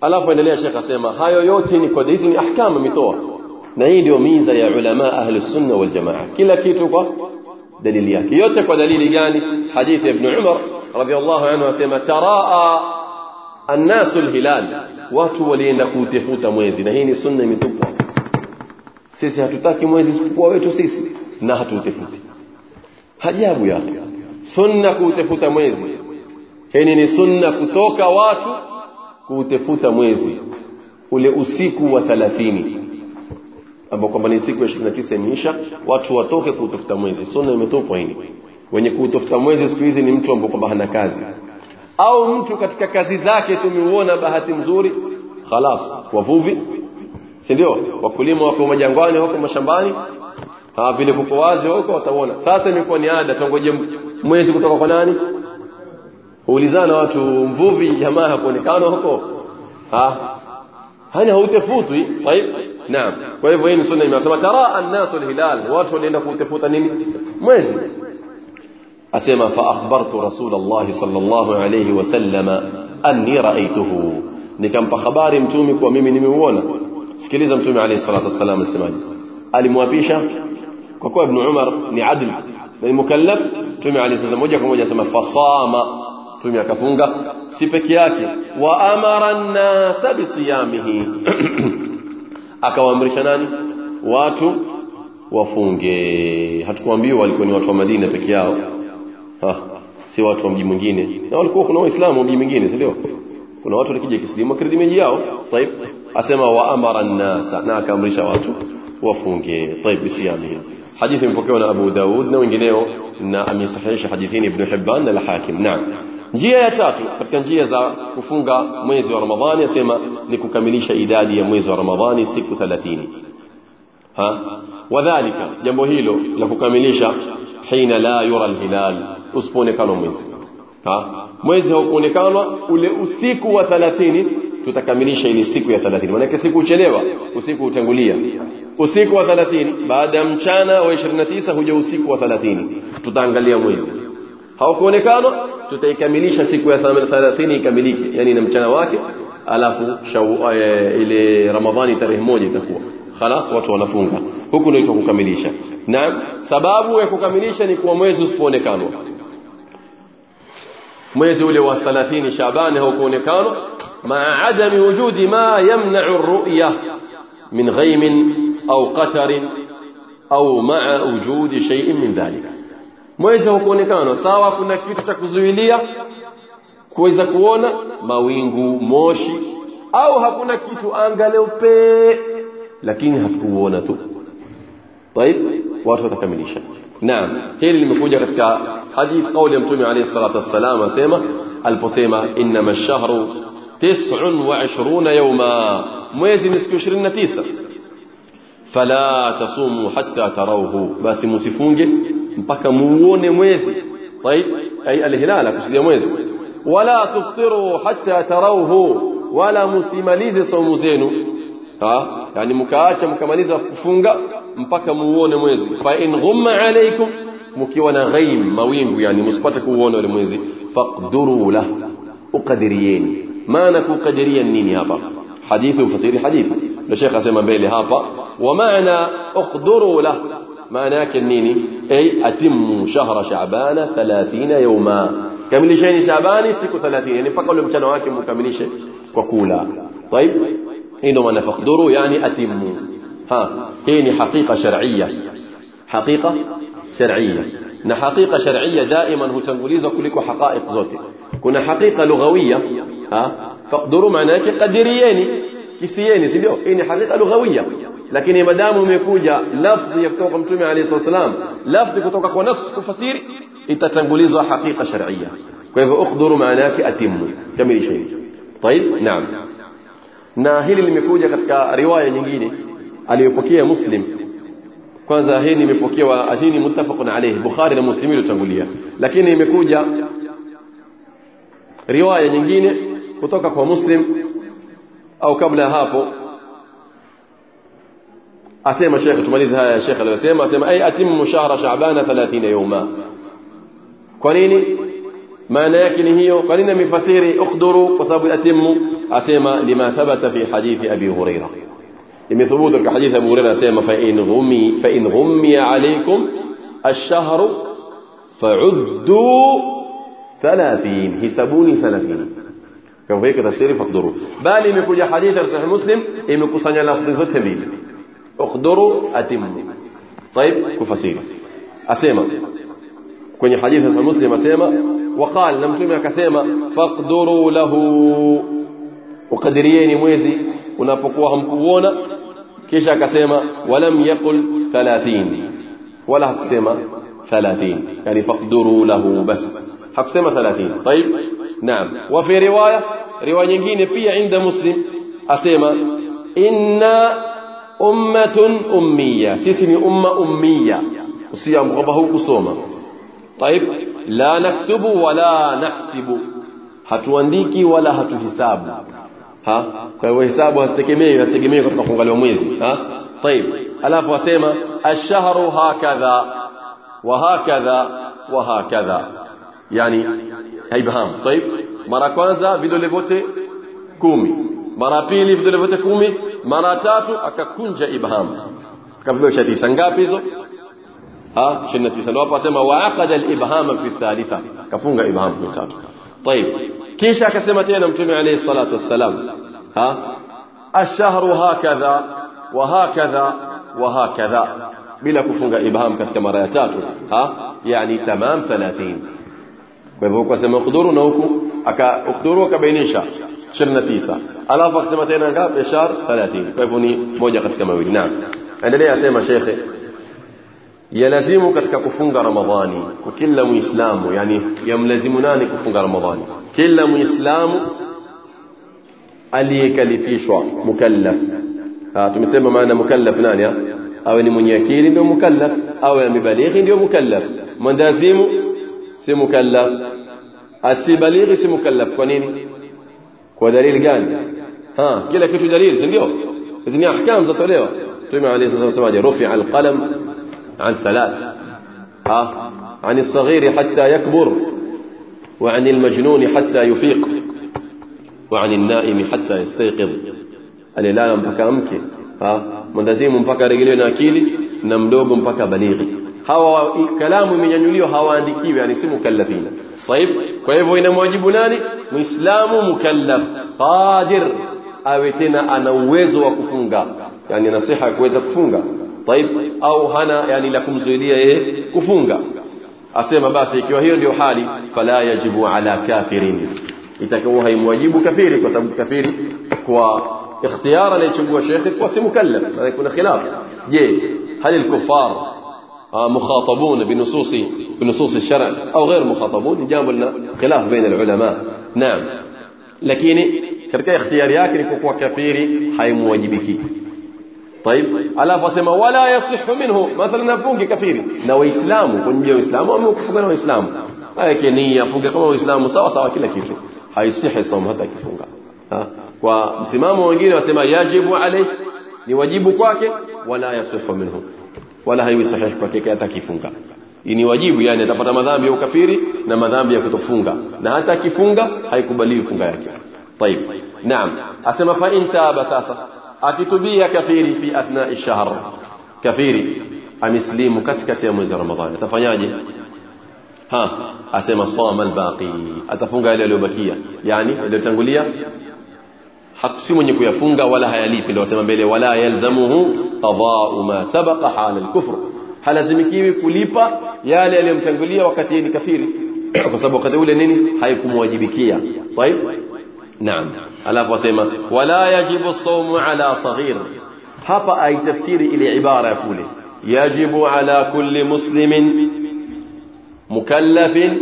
alafu endelea shekh asema hayo yote ni kwa hizi ni ahkamu ametoa na hii ndio miza ya ulama ahli sunna wal jamaa kila kitu kwa dalili yake yote kwa dalili gani hadithi ibn umar radhiallahu anhu asema taraa annasu alhilal watu walienda kuutafuta mwezi na hii ni sunna imetupwa sisi hatutaki mwezi isipokuwa wetu sisi na hatuutafuti hajabu yake sunna kuutafuta mwezi hii ni sunna kutoka watu kuutafuta mwezi ule usiku wa 30 ambao kwamba ni siku ya 29 imeisha watu watoke kuutafuta mwezi. Sunna imetupwa hivi wenye kuutafuta mwezi siku hizi ni mtu ambaye kwamba hana kazi. Au mtu katika kazi zake tumeuona bahati nzuri khalas wavuvi. Si ndio? Wakulima wako majangwani wako mashambani. Ah vile kuko wazi huko wataona. Sasa imekuwa ni ada tungoje mwezi kutoka kwa nani huulizana watu mvuvi jamaa hakuonekana huko ha hani hautefutwi طيب naam kwa hivyo hii ni sunna imesema tara an-nasu al-hilal watu walienda kuutafuta nini mwezi asema fa akhbartu rasulullah sallallahu alayhi wasallam anni ra'aytuhu nikampa habari mtume kwa mimi nimeuona sikiliza mtume alayhi salatu wasallam asemaje alimwapisha kwa kuwa ibn umar ni adl na mukallaf mtume alayhi salatu moja kwa moja asema fasama mtume akafunga si peke yake wa amara an-nas bisiyamihi akawaamrisha nani watu wafunge hatukuambiwa walikuwa ni watu wa Madina peke yao ha si watu wa mji mwingine na walikuwa kuna waislamu wa mji mwingine si ndio kuna watu walikija kislimu kiridi miji yao طيب asema wa amara an-nas na akaamrisha watu wafunge طيب bisiyamihi hadithi imepokewa na Abu Daud na wengineo na amesahihisha hadithini Ibn Hibban na al-Hakim naam njia ya tatu katika njia za kufunga mwezi wa Ramadhani asema ni kukamilisha idadi ya mwezi wa Ramadhani siku 30 ha? Wadhālika jambo hilo la kukamilisha hina la yura alhilal usipoonekana mwezi. Ha? Mwezi haukuonekana ule usiku wa 30 tutakamilisha ile siku ya 30 maana siku uchelewa usiku utangulia usiku wa 30 baada ya mchana wa 29 huja usiku wa 30 tutaangalia mwezi haukuonekana tutaikamilisha siku ya 30 ikamilike yani na mchana wake alafu shaw, e, ile ramadhani tarehe moja itakuwa خلاص watu wanafunga huku ndio kukamilisha na sababu ya kukamilisha ni kuwa mwezi usipoonekana mwezi ule wa 30 Shaaban haukuonekana مع عدم وجود ما يمنع الرؤية من غيم أو قتر أو مع وجود شيء من ذلك mwezi haukuonekana sawa kuna kitu cha kuzuilia kuweza kuona mawingu moshi au hakuna kitu anga leupe lakini hatukuona tu طيب watu watakamilisha naam hili limekuja katika hadith kauli ya mtume alayhi salatu wassalam asema aliposema inma ash-shahru 29 yawma mwezi ni siku 29 فلا تصوموا حتى تروه. بس مسفونج مبكا موون موزي طيب أي الهلال كسل موزي ولا تفطروا حتى تروه ولا مسمليز صوم زينو ها يعني مكاتش مكمليز فونجا مبكا موون موزي فإن غم عليكم مكيونا غيم مويم يعني مسبتك موون موزي فاقدروا له أقدريين ما نكو قدريا نيني هابا حديث وفصير حديث الشيخ أسيما بيلي هابا ومعنى اقدروا له. معنى كنيني. أي أتموا شهر شعبان ثلاثين يوما. كمل شيء شعبان؟ سيكو ثلاثين. يعني فقط لو كانوا شيء وكولا. طيب. إنه معنى فاقدروا يعني أتموا. ها. هنا حقيقة شرعية. حقيقة شرعية. نا حقيقة شرعية دائما هو تنقليز وكلك حقائق زوتي. كنا حقيقة لغوية. ها. فاقدروا معناك قدرياني كسييني سيديو. إني حقيقة لغوية. Lakini madamu umekuja lafdhi ya kutoka kwa mtume alayhi wasallam lafdhi kutoka kwa nas kufasiri itatangulizwa hakika shar'ia kwa hivyo uqduru maana yake atimu kamilisheni طيب naam na hili limekuja katika riwaya nyingine aliyopokea muslim kwanza hii nimepokewa hii ni muttafaqun alayhi bukhari na muslim iliyotangulia lakini imekuja riwaya nyingine kutoka kwa muslim au kabla hapo asema shekhe tumalize haya ya shekhe aliyosema asema ay atimmu shahra sha'bana 30 yawma kwa nini maana yake ni hiyo kwa nini amefasiri uqduru kwa sababu atimmu asema lima thabata fi hadithi abi hurairah imethubutu katika hadithi abu hurairah asema fa in ghumi fa in ghummi alaykum ash-shahr fa'uddu 30 hisabuni 30 kwa hivyo tafsiri faqduru bali imekuja hadithi sahih muslim imekusanya lafzi zote mbili uqduru atimmu طيب kufasiri asema kwenye hadithi ya muslim asema وقال na mtume akasema faqduru lahu ukadirieni mwezi unapokuwa hamkuona kisha akasema walam yaqul 30 wala hakusema 30 yani faqduru lahu bas hakusema 30 طيب نعم وفي روايه روايه nyingine pia inda muslim asema inna أمة أمية سيسمي أمة أمية وصيام غبه قصومة طيب لا نكتب ولا نحسب هتوانديك ولا هتحساب ها فهو حساب هستكمي هستكمي قد تقوم قال يوميزي ها طيب ألا فاسيما الشهر هكذا وهكذا وهكذا يعني هاي بهام طيب مرة كوانزا فيديو ليفوتي كومي mara pili vidole vyote kumi mara tatu akakunja ibham akapiga shati sangapi hizo ah 29 ndio hapo asema wa aqada al-ibham fi thalitha kafunga ibham kwa tatu طيب kisha akasema tena mtume alayhi salatu عليه ha والسلام hakadha wa hakadha wa hakadha bila kufunga ibham katika mara ya tatu ha yani tamam 30 kwa hivyo ukasema quduru na huku akaukhduru akabainisha شرنتيسا ألاف أقسمتين أنك بشار ثلاثين. كيفوني موجة قتك مويل نعم. عندنا يا سيما شيخي يلزم قتك كفنغ رمضاني. وكل مسلم يعني يملزمناني كفنغ رمضاني. كل مسلم أليك لفيشوا مكلف. تمسيما ما أنا مكلف نانيا au aliye mwenye akili ndio مكلف. au aliye baleghe ndio مكلف. mwendawazimu si مكلف. asiye baleghe si مكلف. kwa nini. Kwa dalili gani ha kila kitu dalili si ndio hizi ni ahkam zatolewa tume عليه الصلاة والسلام رفع القلم عن ثلاث ها عن الصغير حتى يكبر وعن المجنون حتى يفيق وعن النائم حتى يستيقظ alilala mpaka amke mwendazimu mpaka aregelewe na akili na mdogo mpaka balighi hawa kalamu imenyanyuliwa hawaandikiwi yani si mukallafina طيب kwa hivyo inamwajibu nani muislamu mukallaf qadir awe tena ana uwezo wa kufunga yani nasiha kuweza kufunga طيب au hana yani la kumzuilia yeye kufunga asema basi ikiwa hiyo ndio hali fala yajibu ala kafirin itakuwa haimwajibu kafiri kwa sababu kafiri kwa ikhtiyara aliyochagua shekhi kwa si mukallaf na kuna khilaf je hal al-kuffar آه، مخاطبون بنصوص بنصوص الشرع أو غير مخاطبون جابوا لنا خلاف بين العلماء. نعم. لكن كتك اختيار ياكني كوكو كافيري حيم واجبك طيب ألا فسما ولا يصح منه. مثلا فونكي كافيري نو إسلام ونجيو إسلام ونجيو إسلام ونجيو إسلام لكن نية فوق كما هو إسلام سوا سوا كلا كيف حيصح الصوم هذا كيف فوق وسمامه وانجيني وسما يجب عليه. يوجب كواك ولا يصح منه. Wala haiwi sahihi kwake hata kifunga ni wajibu yani atapata madhambi ya ukafiri na madhambi ya kutofunga na hata akifunga haikubaliwi funga yake طيب نعم fa in taba sasa akitubia kafiri fi athna shahr kafiri amislimu katikati ya mwezi ramadhani atafanyaje ha asema sama albaqi atafunga yale yaliyobakia yani yaliyotangulia si mwenye kuyafunga wala hayalipi ndio wasema mbele wala yalzamuhu qada'u ma sabaqa hala al-kufr halazimikiwi kulipa yale yaliyomtangulia wakati ni kafiri kwa sababu wakati ule nini haikumwajibikia طيب naam alafu asema wala yajibu sawmu ala saghir hapa aitafsiri ile ibara ya kule yajibu ala kulli muslimin mukallafin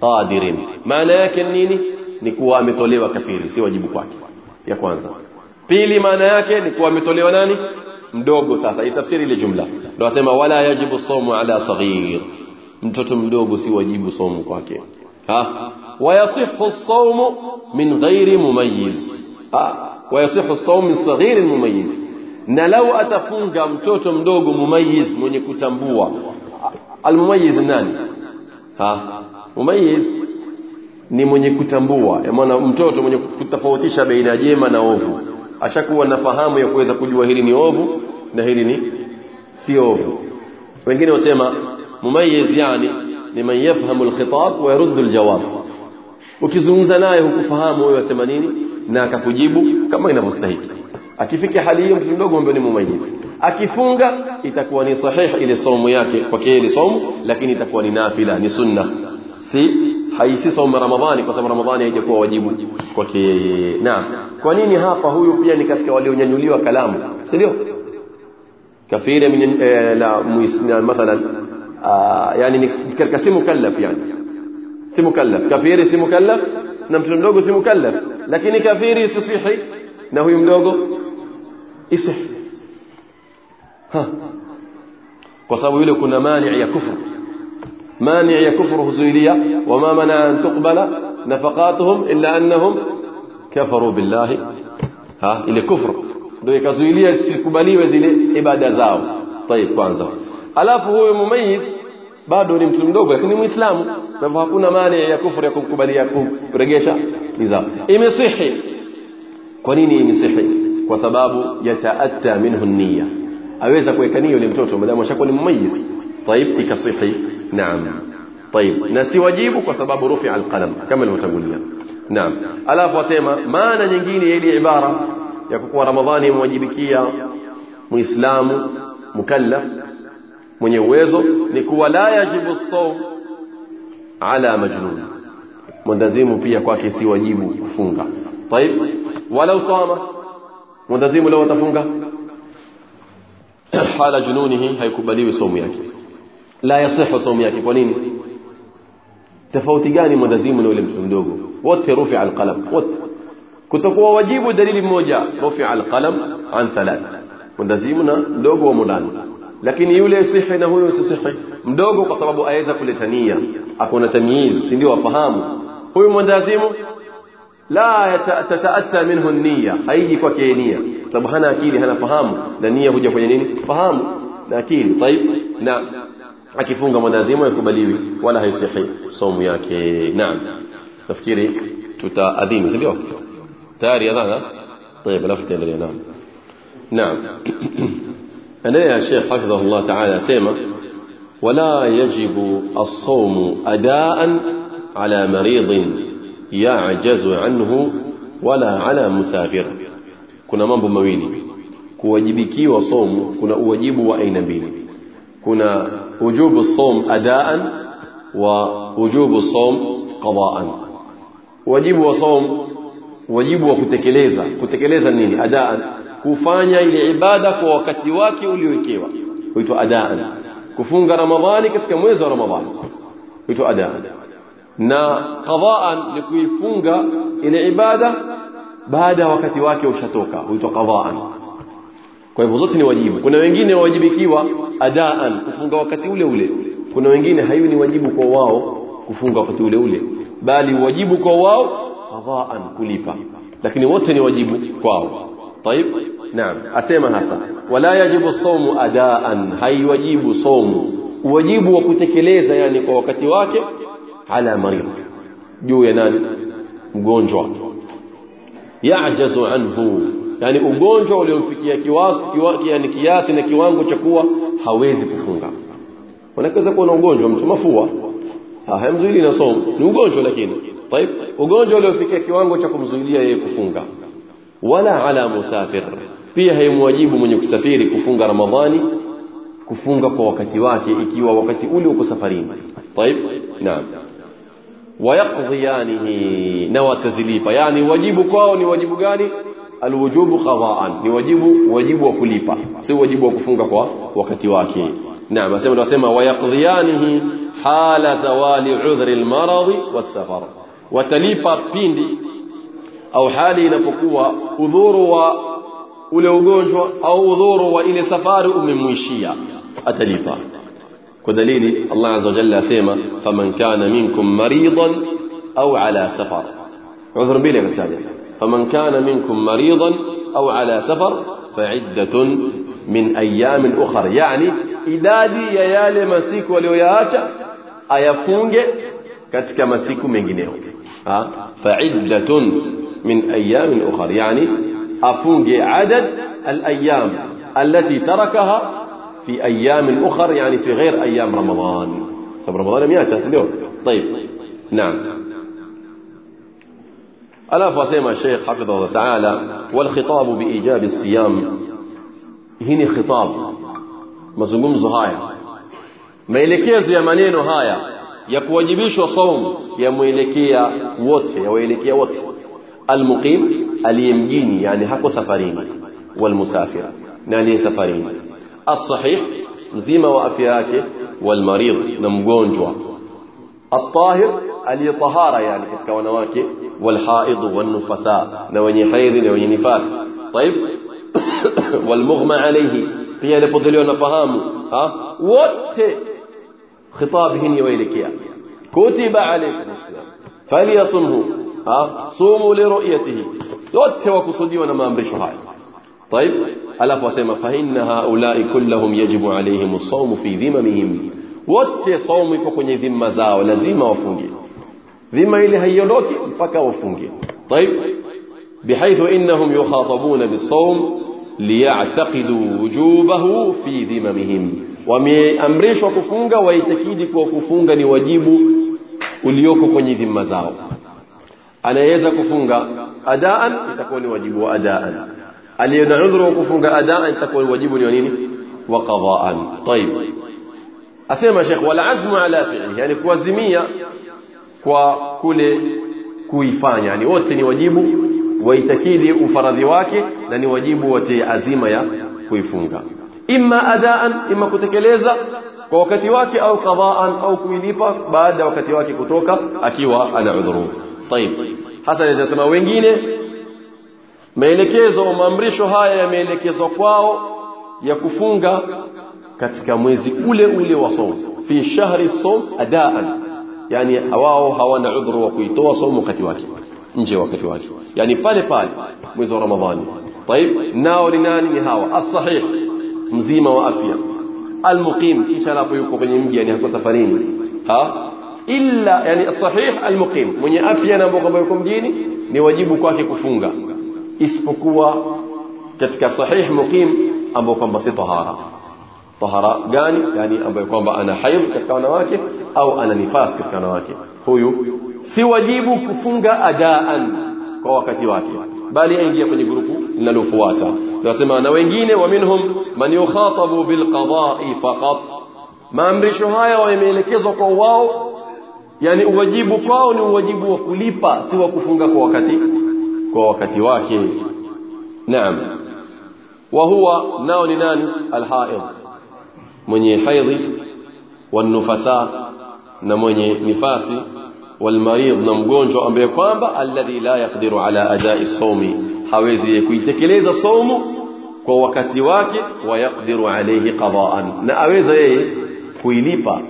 qadirin maana yake nini ni kuwa ametolewa kafiri si wajibu kwake ya kwanza. Pili maana yake ni kuwa ametolewa nani? Mdogo sasa itafsiri ile jumla. Ndio asema wala yajibu somu ala saghir. Mtoto mdogo si wajibu somo kwake. Ha? Wayasihu as-sawmu min ghairi mumayyiz. Ha? Wayasihu as-sawmu min saghir mumayyiz. Na lau atafunga mtoto mdogo mumayyiz mwenye kutambua. Al-mumayyiz nani? Ha? Mumayyiz ni mwenye kutambua maana mtoto mwenye kutofautisha baina ya jema na ovu ashakuwa na fahamu ya kuweza kujua hili ni ovu na hili ni si ovu. Wengine wasema mumayyiz yani ni man yafhamu alkhitab wa yaruddu aljawab. Ukizungumza naye hukufahamu wewe wasema nini na akakujibu kama inavyostahili. Akifika hali hiyo mtu mdogo ambaye ni mumayyiz akifunga itakuwa ni sahihi ile somo yake kwake ile somo lakini itakuwa ni nafila ni sunna si haisi somo ramadhani kwa sababu ramadhani haijakuwa wajibu kwake yeye naam kwa nini hapa huyu pia ni katika walionyanyuliwa kalamu si ndio la mathalan yani ni katika si mukallaf yani si mukallaf kafiri si mukallaf na mtoto mdogo si mukallaf lakini kafiri isisihi na huyu mdogo isihi ha kwa sababu yule kuna mani ya kufru مانع يكفره زويلية وما منع أن تقبل نفقاتهم إلا أنهم كفروا بالله. ها إلي كفر. دويك زويلية سيكبالي وزيلي إبادة زاو. طيب كوانزا ألاف هو مميز. بعده نمتم دوغ لكن نمو إسلام. نفقون مانع يكفر يكم كبالي يكم رجيشة. نزاو إمي صحي. كونيني إمي صحي. وسبابه يتأتى منه النية. أويزا كوي كنيو لمتوتو مدام وشاكو مميز طيب إكا صحي naam طيب na si wajibu kwa sababu rufi alqalam kama ilivyotangulia naam alafu asema maana nyingine ya ile ibara ya kuwa ramadhani imwajibikia muislamu mukallaf mwenye uwezo ni kuwa la yajibu sawm ala majnun mwendazimu pia kwake si wajibu kufunga طيب walau sama mwendazimu leo atafunga hala jununihi haikubaliwi somu yake لا يصح صوم ياكي. قولين تفوتي قاني مدزيم ولا مسندوق وات رفع القلم. وات كتقوى واجيب دليل موجا رفع القلم عن ثلاث. مدزيمنا دوق ومدان لكن يولي صحي نهو يصحي مدوق قصبب أيزا كل تنية. أكون تمييز. سندي وفهام هو مدزيم لا تتأتى منه النية. أيه كوكينية سبحان أكيد هنا فهام لنية هجا كوكينية فهام أكيد. طيب. نعم. Akifunga mwendazimu yakubaliwi wala haisihi somu yake naam nafikiri tutaadhini si ndio tayari adhana طيب alafu tuendelee naam naam endelea Sheikh hafidhahullah ta'ala asema ولا يجب الصوم أداء على مريض يعجز عنه ولا على مسافر kuna mambo mawili kuwajibikiwa somu kuna uwajibu wa aina mbili kuna وجوب الصوم أداء ووجوب الصوم قضاء. wajibu wa somu wajibu wa kutekeleza. kutekeleza ni nini أداء. ile ibada kwa wakati wake uliowekewa waitwa أداء. kufunga ramadhani katika mwezi ramadhani. waitwa أداء. na قضاء ukifunga لعبادة بعد وكتواك وشتوك ويتو قضاء. kwa hivyo zote ni wajibu kuna wengine wajibikiwa adaan kufunga wakati ule ule kuna wengine haiwi ni wajibu kwa wao kufunga wakati ule ule bali wajibu kwa wao qadaan kulipa lakini wote ni wajibu kwao طيب نعم asema hasa wala yajibu somu adaan haiwajibu somu wajibu wa kutekeleza yani kwa wakati wake ala marid juu ya nani mgonjwa yajazu anhu yani ugonjwa uliomfikia kiwaso yani kiasi na kiwango cha kuwa hawezi kufunga unaweza kuwa na ugonjwa mtu mafua hayamzuili na somo ni ugonjwa lakini طيب ugonjwa uliofikia kiwango cha kumzuilia yeye kufunga wala ala musafir pia haimwajibu mwenye kusafiri kufunga ramadhani kufunga kwa wakati wake ikiwa wakati ule uko safarini طيب naam wayaqdhiyanihi na watazilipa yani wajibu kwao ni wajibu gani Alwujubu qadaan ni wajibu wajibu wa kulipa si wajibu wa kufunga kwa wakati wake naam asema tunasema wayaqdhiyanihi hala zawali udhri almarad wasafar watalipa pindi au hali inapokuwa udhuru wa ule ugonjwa au udhuru wa ile safari umemwishia atalipa kwa dalili Allah azza wa jalla asema faman kana minkum maridan au ala safar udhur mbili akastaja فمن كان منكم مريضا أو على سفر فعدة من أيام أخر. يعني إدادي ييالي مسيك وليوياتش أيفونج كتك مسيك مجنيه فعدة من أيام أخر. يعني أفونج عدد الأيام التي تركها في أيام أخر يعني في غير أيام رمضان. سب رمضان مياتش طيب نعم. ألا وسيم الشيخ حفظه تعالى والخطاب بإيجاب الصيام. هنا خطاب. مزمم زهايا. ما يلكيز يا منين هايا. ya kuwajibisha somu yamwelekea watu yawaelekea watu المقيم aliye mjini yaani hako safarini. والمسافر na aliye safarini. الصحيح mzima wa afya yake. والمريض na mgonjwa الطاهر aliye tahara yaani katika wanawake والحائض والنفساء. نوني حيض نوني نفاس. طيب. والمغمى عليه. aliyepotelewa na fahamu ها؟ watu خطابه inawaelekea. كتب عليك الإسلام. فليصمه. ها؟ صوموا لرؤيته. watu wakusudiwa na maamrisho haya. طيب. akasema فإن هؤلاء كلهم يجب عليهم الصوم في ذممهم. watu somu katika dhima zao lazima wafunge dhima ile haiondoki mpaka wafunge طيب بحيث انهم يخاطبون بالصوم ليعتقدوا وجوبه في ذممهم wameamrishwa kufunga waitakidi kuwa kufunga ni wajibu ulioko kwenye dhima zao anaweza kufunga adaan itakuwa ni wajibu wa adaan aliye na udhuru wa kufunga adaan itakuwa ni wajibu ni nini wa qadaan طيب asema Sheikh wal azmu ala fi'li yani kuazimia kwa kule kuifanya yani wote ni wajibu waitakidi ufaradhi wake na ni wajibu watie azima ya kuifunga imma adaan imma kutekeleza kwa wakati wake au qadaan au kuilipa baada ya wakati wake kutoka akiwa ana udhuru طيب hasa naweza sema wengine maelekezo maamrisho haya yameelekezwa kwao ya kufunga katika mwezi ule ule wa somo fi shahri som adaan yani wao hawana udhuru wa kuitoa somo wakati wake nje wakati wake yani pale pale mwezi wa ramadhani طيب nao ni nani ni hawa as-sahih mzima wa afya al-muqim kisha anapo yuko kwenye mji yani hako safarini ha illa yani as-sahih al-muqim mwenye afya na ambao yuko mjini ni wajibu kwake kufunga isipokuwa katika sahih muqim ambao kwamba si tahara طهراء جاني يعني أبا يكون أنا حيض كتكونا واكي أو أنا نفاس كتكونا واكي. هو يو سواجيبو كفنغا أداءا كوكتي واكي. بالي أنجي أفني جروبو نلوفواتا لأسما نوينجين ومنهم من يخاطب بالقضاء فقط. ما أمري شهاية ويميلكيزو واو يعني أواجيبو كواو نواجيبو وكليبا سوا كفنغا كوكتي كوكتي واكي. نعم. وهو ناوني ناني الحائض. Mwenye haidhi wanufasa na mwenye nifasi والمريض na mgonjwa ambaye kwamba alladhi la yaqdiru ala adai sawmi hawezi kuitekeleza saumu kwa wakati wake wa yaqdiru alayhi qada'an na aweza yeye kuilipa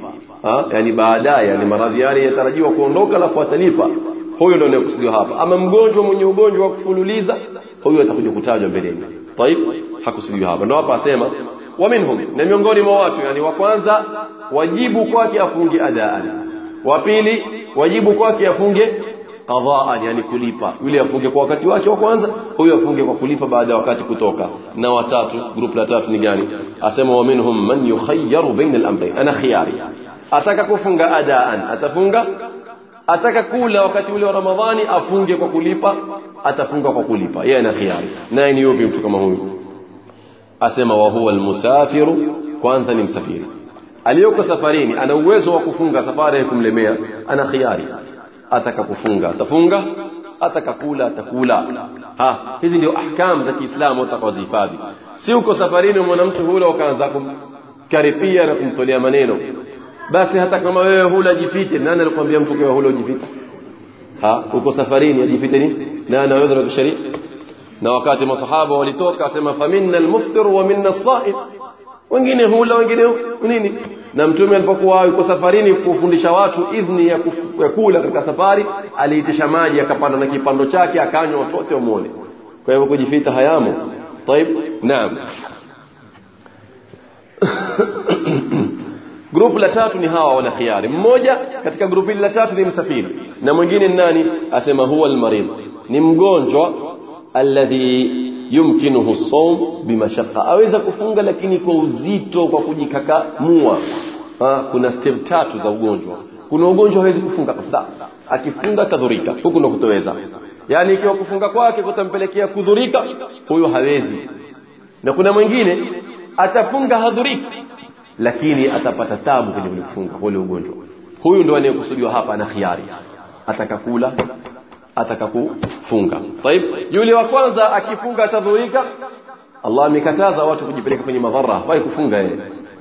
yani baadaye yani maradhi yale yatarajiwa kuondoka alafu atalipa huyo ndio anakusudiwa hapa ama mgonjwa mwenye ugonjwa wa kufululiza huyo atakuja kutajwa mbeleni طيب hakusudiwa hapa ndio hapa asema wa minhum na miongoni mwa watu yani wa kwanza wajibu kwake afunge adaan. Wa pili wajibu kwake afunge qadaan yani kulipa. Yule afunge kwa wakati wake wa kwanza huyo afunge kwa kulipa baada ya wakati kutoka. Na watatu group la tatu ni gani? Asema wa minhum man yukhayyaru baina al-amrayn ana khiyari. Ataka kufunga adaan atafunga? Ataka kula wakati ule wa ramadhani afunge kwa kulipa? Atafunga kwa kulipa. Yeye ana khiyari. Naye ni yupi mtu kama huyu asema wa huwa almusafiru kwanza ni msafiri aliyoko safarini ana uwezo wa kufunga safari kumlemea ana khiyari atakakufunga atafunga atakakula atakula ha hizi ndio ahkam za Kiislamu utakazihifadhi si uko safarini mwana mtu hula ukaanza kumkaripia na kumtolea maneno basi hata kama wewe hula jifite nani alikwambia mtu kwa hula ujifite ha uko safarini ajifite nini na ana udhra kisheria na wakati masahaba walitoka asema faminna almuftir wa minna as-sa'im wengine hula wengine nini na mtume alipokuwa yuko safarini kufundisha watu idhni ya, kuf, ya kula katika safari aliitisha maji akapanda na kipando chake akanywa watu wote wamuone kwa hivyo kujifita hayamo طيب naam grupu la tatu ni hawa wana khiari mmoja katika grupu hili la tatu ni msafiri na mwingine ni nani asema huwa almarid ni mgonjwa alladhi yumkinuhu as-sawm bimashaqqa aweza kufunga lakini kwa uzito kwa kujikakamua. Kuna step tatu za ugonjwa. Kuna ugonjwa hawezi kufunga kabisa. Akifunga tadhurika huku ndo kutoweza. Yani ikiwa kufunga kwake kutampelekea kudhurika huyo hawezi. Na kuna mwingine atafunga hadhuriki. Lakini atapata tabu kwenye kufunga ule ugonjwa. Huyu ndo anayekusudiwa hapa na khiari. Atakakula atakakufunga طيب yule wa kwanza akifunga atadhurika Allah amekataza watu kujipeleka kwenye madhara hafai kufunga yeye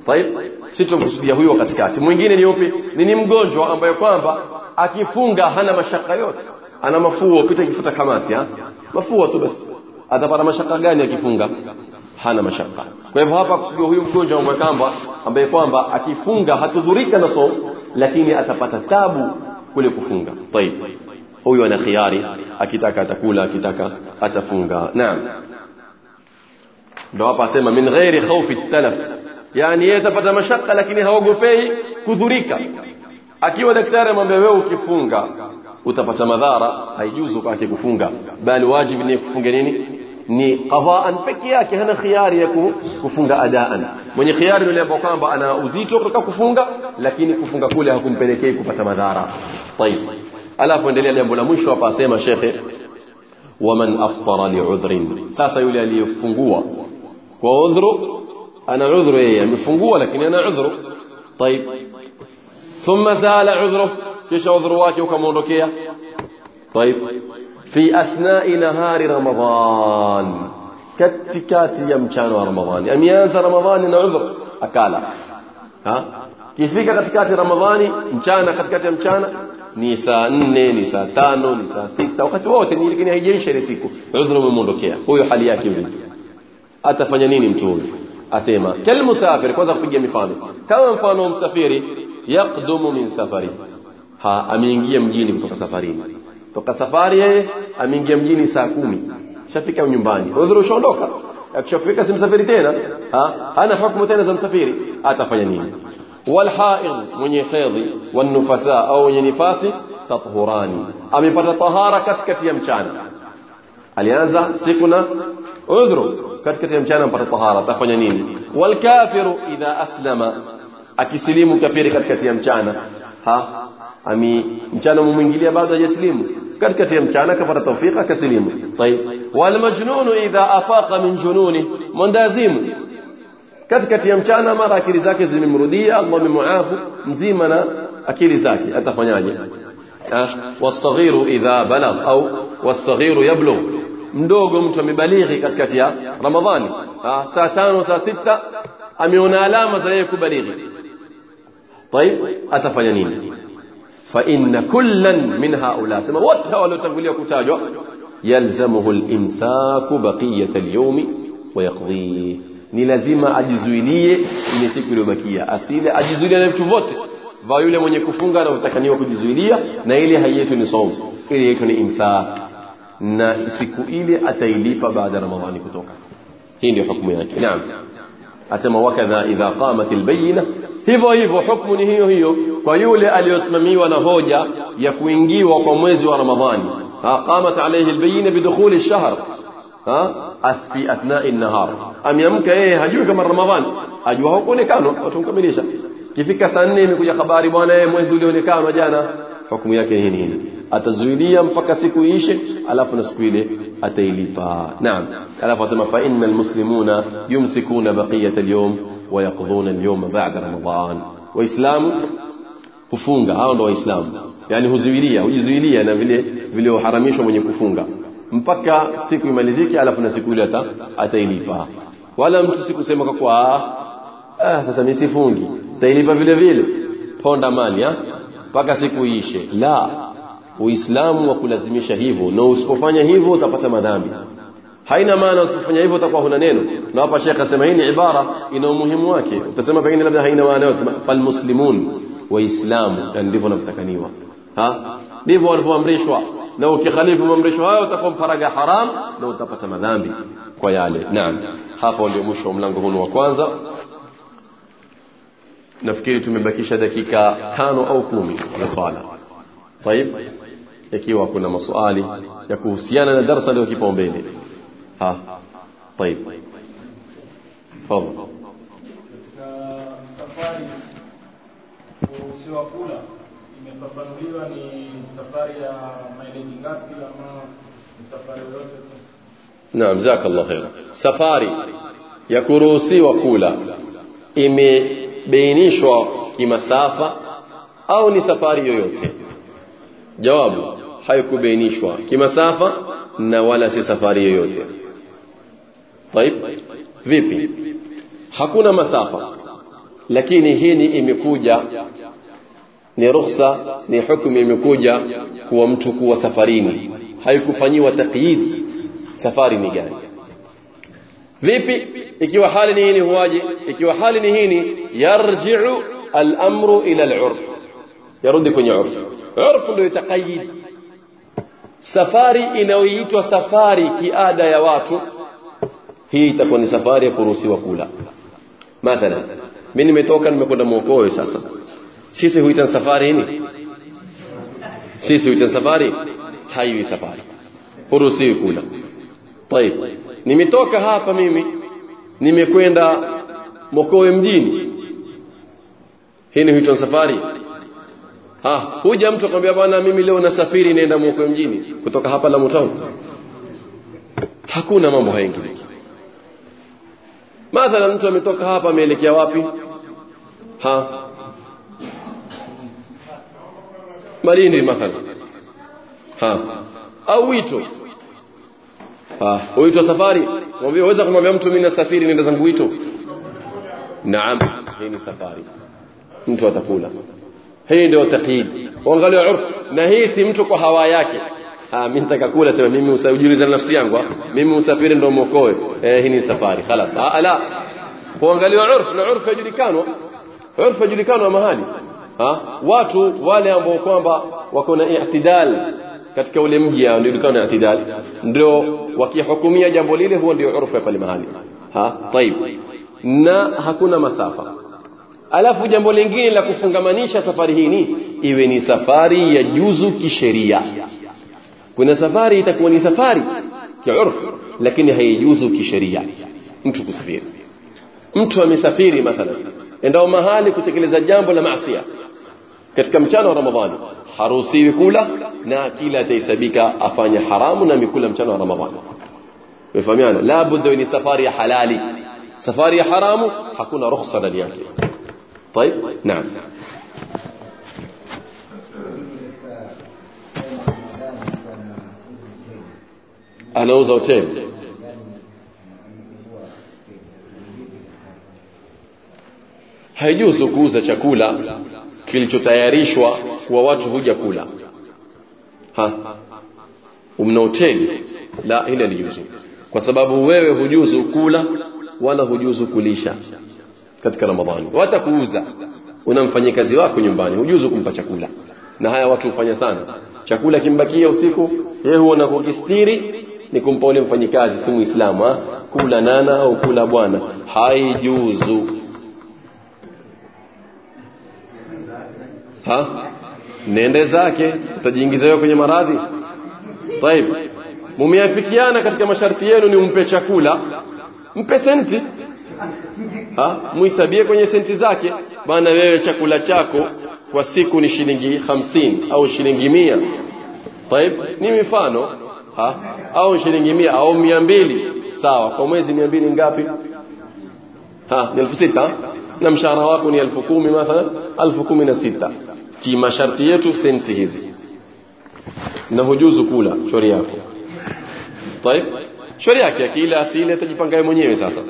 طيب sisi tunamkusudia huyo katikati mwingine ni upi ni ni mgonjwa ambaye kwamba akifunga hana mashaka yote ana mafuo pita kifuta kamasi ha? mafuo tu basi atapata mashaka gani akifunga hana mashaka kwa hivyo hapa kusudia huyu mgonjwa ambaye kwamba ambaye kwamba akifunga hatudhurika na somo lakini atapata tabu kule kufunga طيب huyu ana khiari akitaka atakula akitaka atafunga naam ndo hapa asema min ghairi khawfi talaf yani yeye atapata mashaka lakini haogopei kudhurika akiwa daktari amwambia wewe ukifunga utapata madhara haijuzu kwake kufunga bali wajibu ni kufunga nini ni qadaan peke yake hana khiari ya kufunga adaan mwenye khiari yule ambaye kwamba ana uzito kutoka kufunga lakini kufunga kule hakumpelekei kupata madhara طيب alafu endelea jambo la mwisho hapa asema shekhe waman aftara liudhrin sasa yule aliyefungua kwa udhuru ana udhuru yeye amefungua lakini ana udhuru طيب ثم زال عذره kisha udhuru wake ukamwondokea طيب في اثناء نهار رمضان katikati ya mchana wa ramadhani ameanza ramadhani na udhur akala ha kifika katikati ramadhani mchana katikati ya mchana ni saa nne ni saa tano ni saa sita. Wakati wote ni lakini haijaisha ile siku. Udhuru umemwondokea huyo hali yake vipi atafanya nini mtu huyu? Asema kal musafir kwanza kupiga mifano. Kama mfano msafiri yaqdumu min safari. Ha ameingia mjini kutoka safarini. Toka safari yeye ameingia mjini saa kumi. Shafika nyumbani. Udhuru ushaondoka. Akishafika si msafiri tena? Ha hana hukumu tena za msafiri. Atafanya nini والحائض من يحيض والنفساء أو من ينفاس تطهران. أمي فتطهار كتكة يمشان. اليانزا سكنا عذر كتكة يمشان فتطهار تخنين والكافر إذا أسلم. أكي سليم كفير كتكة يمشان. ها؟ أمي مشان ممنجلي بعد يسليم كتكة يمشان كفر توفيق كسليم طيب. والمجنون إذا أفاق من جنونه. من دازيم. Katikati ya mchana mara akili zake zimemrudia Allah amemuafu mzima na akili zake atafanyaje wasaghiru idha balagh au wasaghiru yablugh mdogo mtu amebalighi katikati ya ramadhani saa tano saa sita ameona alama za yeye kubalighi طيب atafanya nini fa inna kullan min haula sema wote waliotangulia kutajwa yalzamuhu al-imsaku baqiyata al-yawmi wa yaqdhihi ni lazima ajizuilie ile siku iliyobakia asile ajizuilie na vitu vyote va yule mwenye kufunga anavyotakaniwa kujizuilia na ile haiyetu ni saum ile yetu ni imsak na siku ile atailipa baada ya ramadhani kutoka hii ndio hukumu yake naam asema wakadha idha qamat albayna hivyo hivyo hukumu ni hiyo hiyo kwa yule aliyosimamiwa na hoja ya kuingiwa kwa mwezi wa ramadhani qamat alayhi albayna bidukhul ash-shahr في أثناء النهار. أم يمكى إيه؟ هجوك كما رمضان. أجوه هو كانوا. أتون كميليشا كيف كساني؟ مكو يخباري بوانا موزو ليوني كانوا جانا. حكم يكي هين هين أتزويني أمفك إيش؟ ألاف نسكويلي. أتيليبا نعم. ألاف أسمى فإن المسلمون يمسكون بقية اليوم ويقضون اليوم بعد رمضان. وإسلام كفونغا. hao ndo waislamu yani هو hujizuilia هو vile vile uharamishwa mwenye kufunga mpaka siku imalizike alafu na siku ile ata, atailipa. Wala mtu sikusema kwa kwa ah, sasa mimi sifungi. Tailipa vile vile. Ponda mali ah mpaka siku iishe. La uislamu wa kulazimisha hivyo na usipofanya hivyo utapata madhambi. Haina maana usipofanya hivyo utakuwa huna neno. Na hapa shekhe asema hii ni ibara ina umuhimu wake. Utasema pengine labda haina maana yote falmuslimun waislamu ndivyo wanavyotakaniwa ha? Ndivyo walivyoamrishwa لو كخليفة ممرشوها وتقوم فرقة حرام لو تبت مذامي كويالي. نعم. خافوا اللي مشوا ملنقهون وكوانزا. نفكيري تمي بكيشة دكيكا كانوا أو كومي. لسؤالة طيب. يكيوا كنا مسؤالي يكو سيانا درسا لو كيبون بيلي ها. طيب. فضل kula imefafanuliwa ni safari ya maeleji ngapi ama ni safari yoyote tu naam jazakallah khair safari ya kuruhusiwa kula imebainishwa kimasafa au ni safari yoyote jawabu haikubainishwa kimasafa na wala si safari yoyote طيب vipi hakuna masafa lakini hii imekuja ni rukhsa ni hukumu imekuja kuwa mtu kuwa safarini. Haikufanyiwa taqyid safari ni gani? Vipi? Ikiwa hali ni hini huwaje? Ikiwa hali ni hini yarji'u al-amru ila al-urf. Yarudi kwenye urf. Urf ndio itaqayyid safari inayoitwa safari kiada ya watu hii itakuwa ni safari ya kuruhusiwa kula. Mathalan mimi nimetoka nimekwenda mwokoe sasa sisi huita safari nini? Sisi huita safari haiwi safari. Huruhusiwi kula. Taib. Nimetoka hapa mimi nimekwenda mokoe mjini. Hii ni safari. Ha, huja mtu akwambia bwana mimi leo nasafiri naenda Mokowe mjini kutoka hapa la mtaun Hakuna mambo haingiliki. Mathalan mtu ametoka hapa ameelekea wapi? Ha, Malindi mathalan ha au wito ha wito safari mwambie waweza kumwambia mtu mimi nasafiri nenda zangu wito naam hii ni safari mtu atakula hii ndio taqid uangalie urf na hii si mtu kwa hawa yake ah mimi nitaka kula sema mimi usajiuliza nafsi yangu mimi usafiri ndio mwokoe eh hii ni safari خلاص ah la uangalie urf na urf yajulikanwa urf yajulikanwa mahali ha watu wale ambao kwamba wako na i'tidal katika ule mji ndio na i'tidal ndio wakihukumia jambo lile huwa ndio urfu pale mahali ha طيب na hakuna masafa alafu jambo lingine la kufungamanisha safari hii ni iwe ni safari ya juzu kisheria kuna safari itakuwa ni safari kiurf lakini haijuzu kisheria mtu kusafiri mtu amesafiri mathalan endao mahali kutekeleza jambo la maasiya Katika mchana wa ramadhani haruhusiwi kula na kila atahesabika afanye haramu na mikula mchana wa ramadhani umefahamiana la budda ni safari ya halali safari ya haramu hakuna ruhusa ndani yake طيب نعم anauza hoteli haijuzu kuuza chakula kilichotayarishwa kwa watu huja kula. Ha. Umna hoteli? La ile lijuzu kwa sababu wewe hujuzu kula wala hujuzu kulisha katika ramadhani. Hata kuuza una mfanyikazi wako nyumbani hujuzu kumpa chakula. Na haya watu hufanya sana. Chakula kimbakia usiku yeye huona kukistiri ni kumpa ule mfanyikazi si muislamu kula nana au kula bwana. Haijuzu ha nende zake utajiingiza wewe kwenye maradhi طيب mumeafikiana katika masharti yenu ni umpe chakula mpe senti ha muhisabie kwenye senti zake bana wewe chakula chako kwa siku ni shilingi hamsini au shilingi mia طيب ni mifano ha au shilingi mia au mia mbili sawa kwa mwezi mia mbili ngapi ha ni elfu sita na mshahara wako ni elfu kumi mathalan elfu kumi na sita ki masharti yetu senti hizi na hujuzu kula shauri yako طيب shauri yake akila asili atajipanga yeye mwenyewe sasa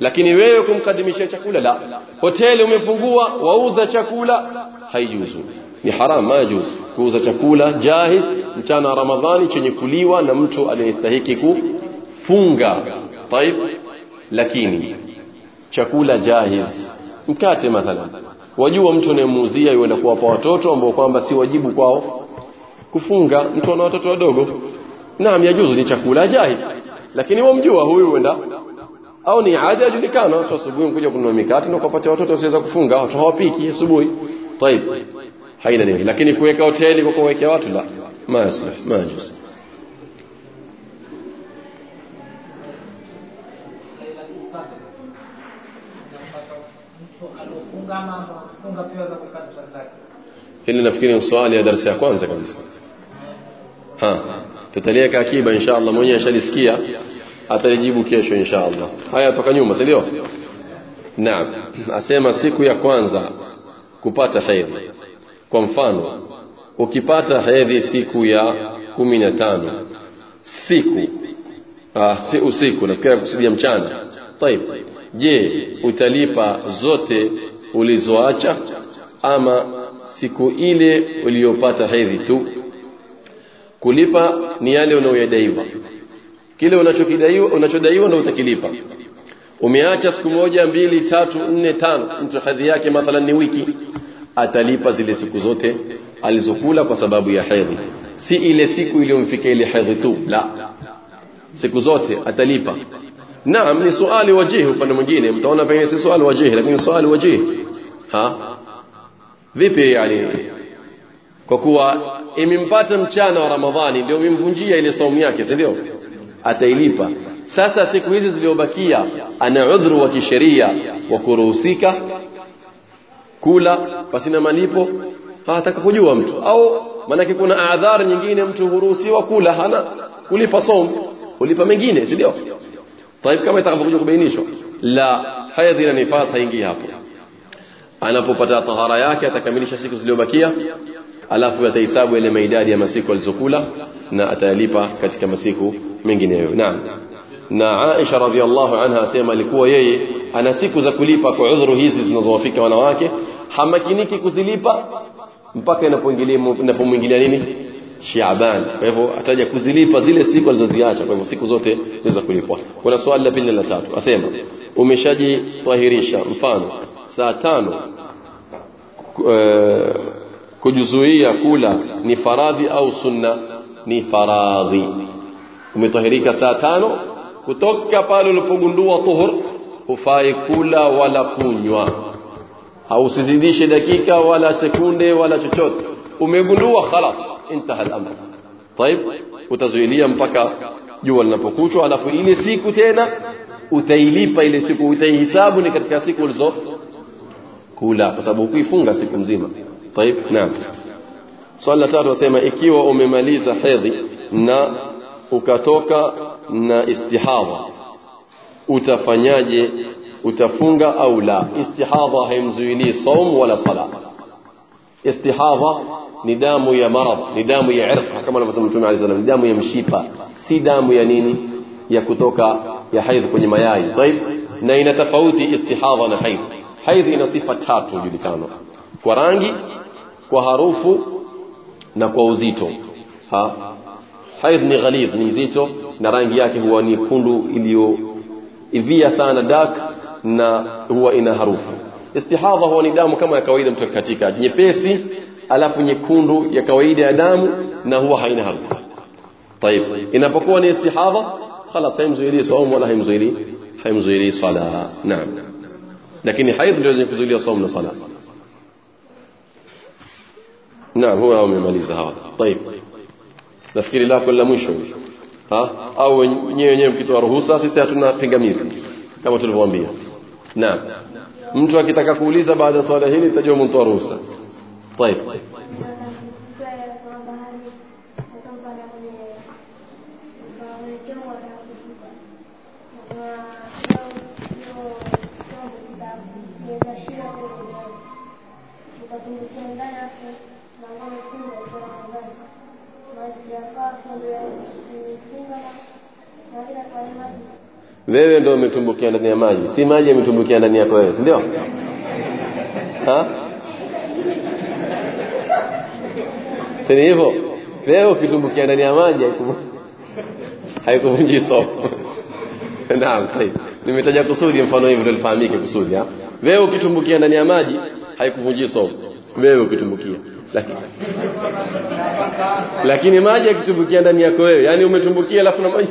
lakini wewe kumkadimishia chakula la hoteli umefungua wauza chakula haijuzu ni haram majuz kuuza chakula jahiz mchana wa ramadhani chenye kuliwa na mtu anayestahiki kufunga طيب lakini chakula jahiz mkate mathalan wajua mtu anayemuuzia yuenda kuwapa watoto ambao kwamba si wajibu kwao kufunga mtu ana watoto wadogo naam yajuzu ni chakula jahiz lakini wamjua huyu huenda au ni ada yajulikana watu asubuhi mkuja kununua mikate na kuwapatia watoto wasiweza kufunga watu hawapiki asubuhi طيب haina nini lakini kuweka hoteli kwa kuwekea watu la ma yaslih ma yajuz hili nafikiri ni swali ya darasa ya kwanza kabisa ha tutaliweka akiba insha Allah mwenyewe ashalisikia atalijibu kesho insha Allah haya toka nyuma si ndio naam asema siku ya kwanza kupata hedhi kwa mfano ukipata hedhi siku ya kumi na tano siku ah, si usiku nafikiri kusudia mchana طيب je utalipa zote ulizoacha ama siku ile uliyopata hedhi tu. Kulipa ni yale unayoyadaiwa. Kile unachokidaiwa unachodaiwa ndio utakilipa. Umeacha siku moja mbili tatu nne tano mtu hadhi yake mathalan ni wiki atalipa zile siku zote alizokula kwa sababu ya hedhi. Si ile siku iliyomfika ile hedhi tu la. Siku zote atalipa naam ni swali wajihi upande mwingine. Mtaona pengine si swali wajihi lakini swali wajihi ha? Vipi yani? Kwa kuwa imempata mchana wa ramadhani ndio imemvunjia ile saumu yake si ndio? Atailipa. Sasa siku hizi zilizobakia ana udhuru wa kisheria wa kuruhusika kula pasina malipo hataka kujua mtu. Au maanake kuna adhar nyingine mtu huruhusiwa kula hana kulipa somu kulipa mengine si ndio طيب kama itakavyokuja kubainishwa la haidhi na nifas haingii hapo anapopata tahara yake atakamilisha siku zilizobakia alafu atahesabu ile maidadi ya masiku alizokula na atayalipa katika masiku mengineyo naam na Aisha radhiallahu anha asema alikuwa yeye ana siku za kulipa kwa udhuru hizi zinazowafika wanawake hamakiniki kuzilipa mpaka inapoingilia inapomwingilia nini Shaaban. Kwa hivyo ataja kuzilipa zile siku alizoziacha kwa hivyo siku zote zinaweza kulipwa. Kuna swali la pili na la tatu. Asema umeshajitahirisha mfano saa tano kujuzuia kula ni faradhi au sunna? Ni faradhi. Umetahirika saa tano kutoka pale ulipogundua tuhur hufai kula wala kunywa. Hausizidishe usizidishe dakika wala sekunde wala chochote umegundua khalas intaha al-amr طيب utazuilia mpaka jua linapokuchwa alafu ile siku tena utailipa ile siku utaihisabu ni katika siku ulizo kula kwa sababu hukuifunga siku nzima طيب naam swali la tatu wasema ikiwa umemaliza hedhi na ukatoka na istihadha utafanyaje utafunga au la istihadha haimzuilii saum wala sala istihadha ni damu ya marad ni damu ya irqa kama anavyosema mtume alayhi salam ni damu ya mshipa si damu ya nini ya kutoka ya haidh kwenye mayai طيب na ina tofauti istihadha na haidh haidh ina sifa tatu julikana kwa rangi kwa harufu na kwa uzito ha haidh ni ghalidh ni mzito na rangi yake huwa ni kundu iliyo ivia sana dark na huwa ina harufu istihadha huwa ni damu kama ya kawaida mtu katika nyepesi alafu nyekundu ya kawaida ya damu na huwa haina harufu طيب inapokuwa ni istihadha خلاص haimzuili saumu wala haimzuili haimzuili sala naam lakini haidh ndio kuzuilia saumu na sala naam huwa umemaliza hawa طيب nafikiri lako la mwisho ha au wenyewe wenyewe mkitoa ruhusa sisi hatuna pingamizi kama tulivyowaambia naam mtu akitaka kuuliza baada ya swala hili tutajua mtoa ruhusa طيب Thank you. wewe ndio umetumbukia ndani ya maji si maji yametumbukia ndani yako wewe si ndio sasa hivyo leo ukitumbukia ndani ya maji haikuvunji soko naam nimetaja kusudi mfano hivi tulifahamike kusudi wewe ukitumbukia ndani ya maji haikuvunji soko wewe ukitumbukia. Lakini lakini maji yakitumbukia ndani yako wewe yani umetumbukia alafu na maji?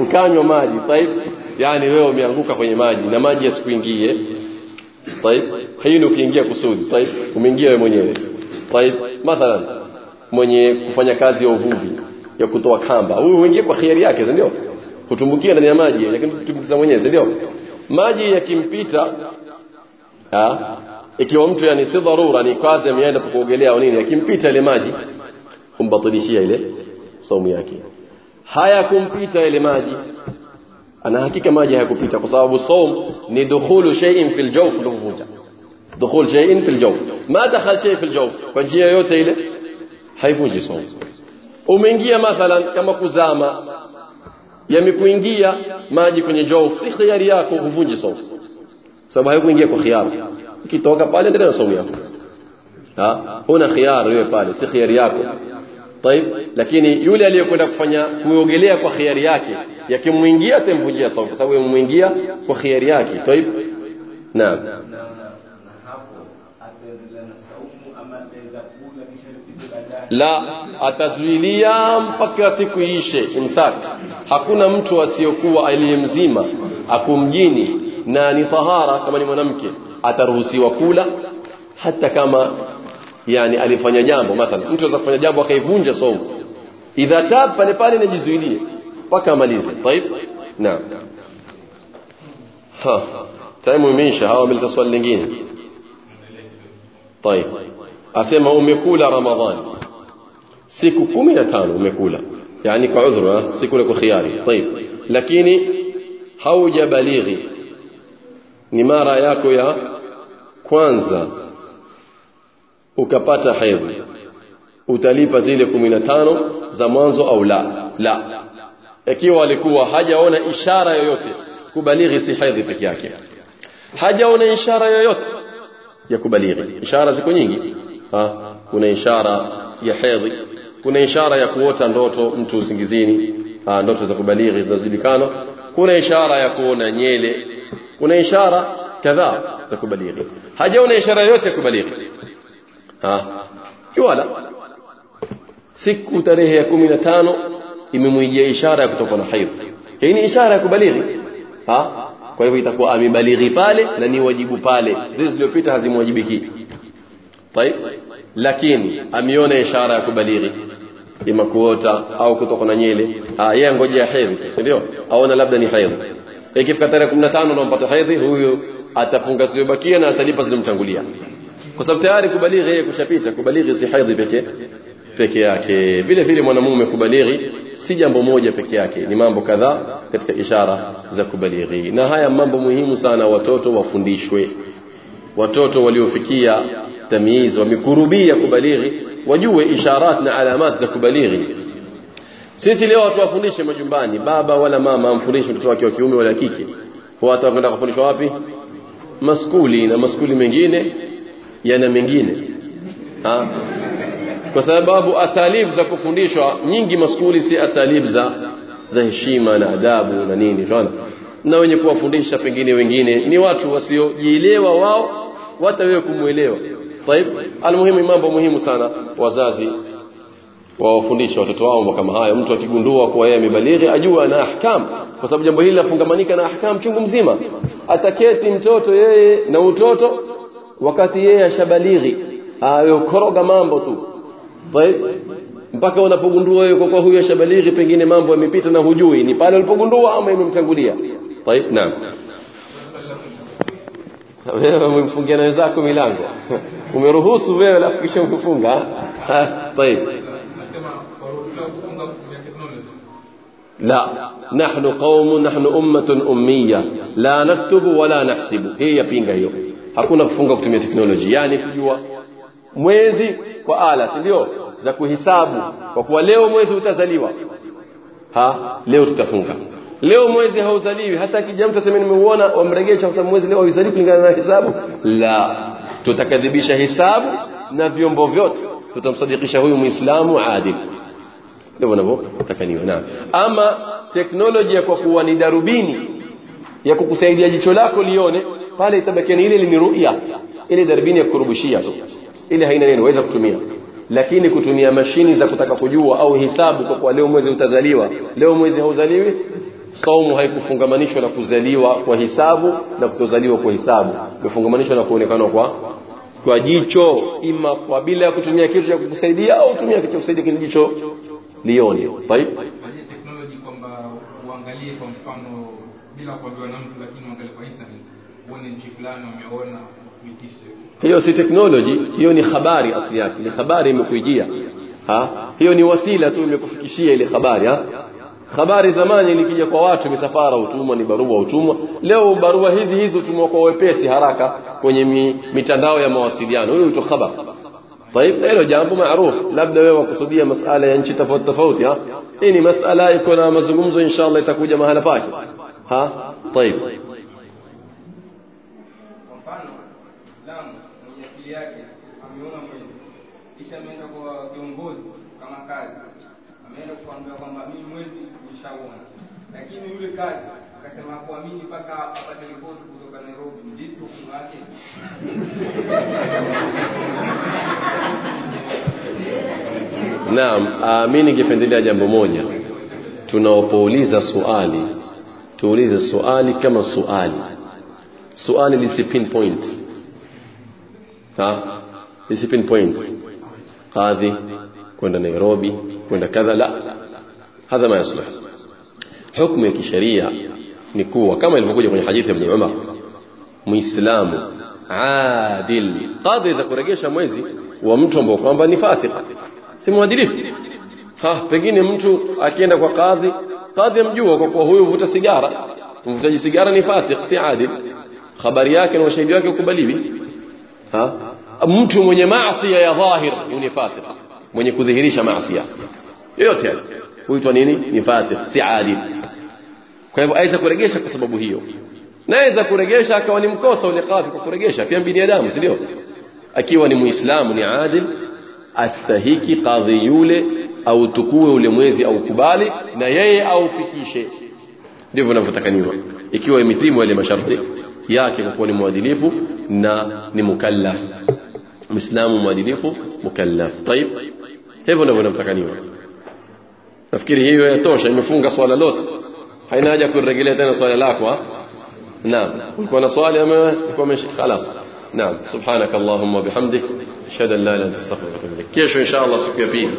Ukanywa maji sahihi yani wewe umeanguka kwenye maji na maji yasikuingie. طيب hii ni ukiingia kusudi طيب umeingia wewe mwenyewe طيب mathalan mwenye kufanya kazi ya uvuvi ya kutoa kamba huyu uingie kwa khiari yake si ndio kutumbukia ndani ya maji lakini kutumbukiza mwenyewe si ndio maji yakimpita ah ikiwa mtu yani si dharura ni kazi ameenda kuogelea au nini yakimpita ile maji humbatilishia ile saumu yake haya kumpita ile maji ana hakika maji hayakupita kwa sababu saum ni dukhulu shay'in fil jawf luvunja dukhul shay'in fil jawf ma dakhal shay fil jawf kwa njia yoyote ile haivunji saum umeingia mathalan kama kuzama yamekuingia maji kwenye jawf si khiari yako huvunji saum sababu haikuingia kwa khiari ukitoka pale endelea na saumu yako ha huna khiari wewe pale si khiari yako طيب lakini yule aliyekwenda kufanya kuogelea kwa khiari yake yakimwingia atamvunjia saumu kwa sababu yamwingia kwa khiari yake طيب naam na hapo ataendelea na saumu ama ataweza kula kisha lipize baadaye la atazuilia mpaka siku iishe imsak hakuna mtu asiyokuwa aliyemzima akumjini na ni tahara kama ni mwanamke ataruhusiwa kula hata kama yani alifanya jambo mathalan mtu anaweza kufanya jambo akaivunja somo idha tab pale pale inajizuilie mpaka amalize طيب naam ha taimu imeisha hawa wameleta swali lingine طيب asema umekula ramadhani siku 15 umekula yani kwa udhuru siku kwa khiari طيب lakini haujabalighi ni mara yako ya kwanza ukapata hedhi. Utalipa zile 15 za mwanzo au la. La. Ikiwa alikuwa hajaona ishara yoyote kubalighi si hedhi peke yake. Hajaona ishara yoyote ya kubalighi ishara ziko nyingi. Ha? Kuna ishara ya hedhi. Kuna ishara ya kuota ndoto mtu usingizini. Ha, ndoto za kubalighi zinazojulikana kuna ishara ya kuona nyele. Kuna ishara kadhaa za kubalighi hajaona ishara yoyote ya kubalighi ha wala siku tarehe ya 15 imemwijia ishara ya kutoka na haidh hii ni ishara ya kubalighi ha kwa hivyo itakuwa amebalighi pale na ni wajibu pale zile zilizopita hazimwajibiki طيب lakini ameona ishara ya kubalighi ima kuota au kutoka na nyele ah yeye ngojea hedhi si ndio aona labda ni hedhi ikifika tarehe 15 unampata hedhi huyu atafunga zilizobakia na atalipa zilizomtangulia kwa sababu tayari kubalighi yeye kushapita kubalighi si haidhi pekee peke yake. Vile vile mwanamume kubalighi si jambo moja peke yake ni mambo kadhaa katika ishara za kubalighi. Na haya mambo muhimu sana watoto wafundishwe. Watoto waliofikia tamyiz wamekurubia kubalighi wajue isharat na alamat za kubalighi. Sisi leo tuwafundishe majumbani baba wala mama amfundishe mtoto wake wa kiume wala kike. Huwa atakwenda kufundishwa wapi? Maskuli na maskuli mengine yana mengine ha? kwa sababu asalib za kufundishwa nyingi maskuli si asalib za za heshima na adabu na nini unaona na wenye kuwafundisha pengine wengine ni watu wasiojielewa wao hata wewe kumuelewa طيب almuhimu mambo muhimu sana wazazi wawafundisha watoto wao kama haya mtu akigundua kuwa yeye amebalighi ajua na ahkam kwa sababu jambo hili lafungamanika na ahkam chungu mzima ataketi mtoto yeye na utoto wakati yeye ashabalighi ayokoroga mambo tu طيب mpaka unapogundua wewe kwa huyu ashabalighi pengine mambo yamepita na hujui ni pale ulipogundua ama imemtangulia طيب naam wewe umemfungia na wenzako milango umeruhusu wewe alafu kisha umefunga طيب لا نحن قوم نحن أمة أمية لا نكتب ولا نحسب هي يبينغ hiyo hakuna kufunga kutumia teknolojia. Yani kujua mwezi kwa ala si ndio? Za kuhisabu. Kwa kuwa leo mwezi utazaliwa. Ha? Leo tutafunga. Leo mwezi hauzaliwi. Hata akija mtu aseme nimeuona wamregesha kwa sababu mwezi leo hauzaliwi kulingana na hisabu. La. Tutakadhibisha hisabu na vyombo vyote. Tutamsadikisha huyu muislamu adil. Ndivyo wanavyotakaniwa na ama teknolojia kwa kuwa ni darubini ya kukusaidia jicho lako lione pale itabakiani ile ni ru'ya. Ile darbini ya kurubushia tu. Ile haina neno waweza kutumia. Lakini kutumia mashini za kutaka kujua au hisabu kwa kuwa leo mwezi utazaliwa. Leo mwezi hauzaliwi saumu haikufungamanishwa na kuzaliwa kwa hisabu na kutozaliwa kwa hisabu. Imefungamanishwa na kuonekana kwa kwa jicho. Ima kwa bila ya kutumia kitu cha kukusaidia au tumia kitu cha kusaidia kile jicho lione right kwamba uangalie kwa mfano bila kujua na mtu lakini uangalie kwa internet. Hiyo si technology hiyo ni habari asili yake ni habari imekuijia ha hiyo ni wasila tu imekufikishia ile habari ha habari zamani ilikija kwa watu misafara utumwa ni barua utumwa leo barua hizi hizi utumwa kwa wepesi haraka kwenye mi, mitandao ya mawasiliano hiyo huitwa khabar طيب hilo jambo maarufu labda wewe wakusudia masala ya nchi tofauti tofauti ha hii ni masala iko na mazungumzo inshallah itakuja mahala pake ha طيب kisha ameenda kwa kiongozi kama kazi, ameenda kuambia kwamba mimi mwezi nishaona, lakini yule kazi akasema hakuamini mpaka apate ripoti kutoka Nairobi. Ndipo hukumu Naam, uh, mimi ningependelea jambo moja. Tunaopouliza swali, tuulize swali kama swali. Swali lisi pinpoint. Ha? Lisi pinpoint. Kadhi kwenda Nairobi, kwenda kadha la. Hadha ma yasluh. Hukumu ya kisheria ni kuwa kama ilivyokuja kwenye hadithi ya Ibn Umar, Muislamu adil kadhi za kuregesha mwezi wa mtu ambao kwamba ni fasik si mwadilifu ha pengine mtu akienda kwa kadhi kadhi amjua kwa kuwa huyu vuta sigara. Mvutaji sigara ni fasik si adil. Habari yake na ushahidi wake ukubaliwi. Ha mtu mwenye maasi ya dhahir ni fasik. Mwenye kudhihirisha maasi yoyote huitwa nini? Ni fasik si adil. Kwa hivyo aweza kuregesha kwa sababu hiyo. Naweza kuregesha akawa ni mkosa ule kadhi kwa kuregesha pia binadamu si ndio? Akiwa ni muislamu ni adil astahiki kadhi yule au tukue ule mwezi au kubali na yeye aufikishe. Ndivyo vinavyotakaniwa ikiwa imetimu yale masharti yake kwa kuwa ni mwadilifu na ni mukallaf مسلم مادينيف مكلف. طيب. هيبو نبو نمتكانيو تفكير هيو يتوش إنه فونغا سوالا لوت. حين اجا كل رجلية تانا سوالا لاكوا. نعم. ويكون سوالا ما يكون خلاص. نعم. سبحانك اللهم وبحمدك أشهد أن لا إله إلا كيشو إن شاء الله سكيفين.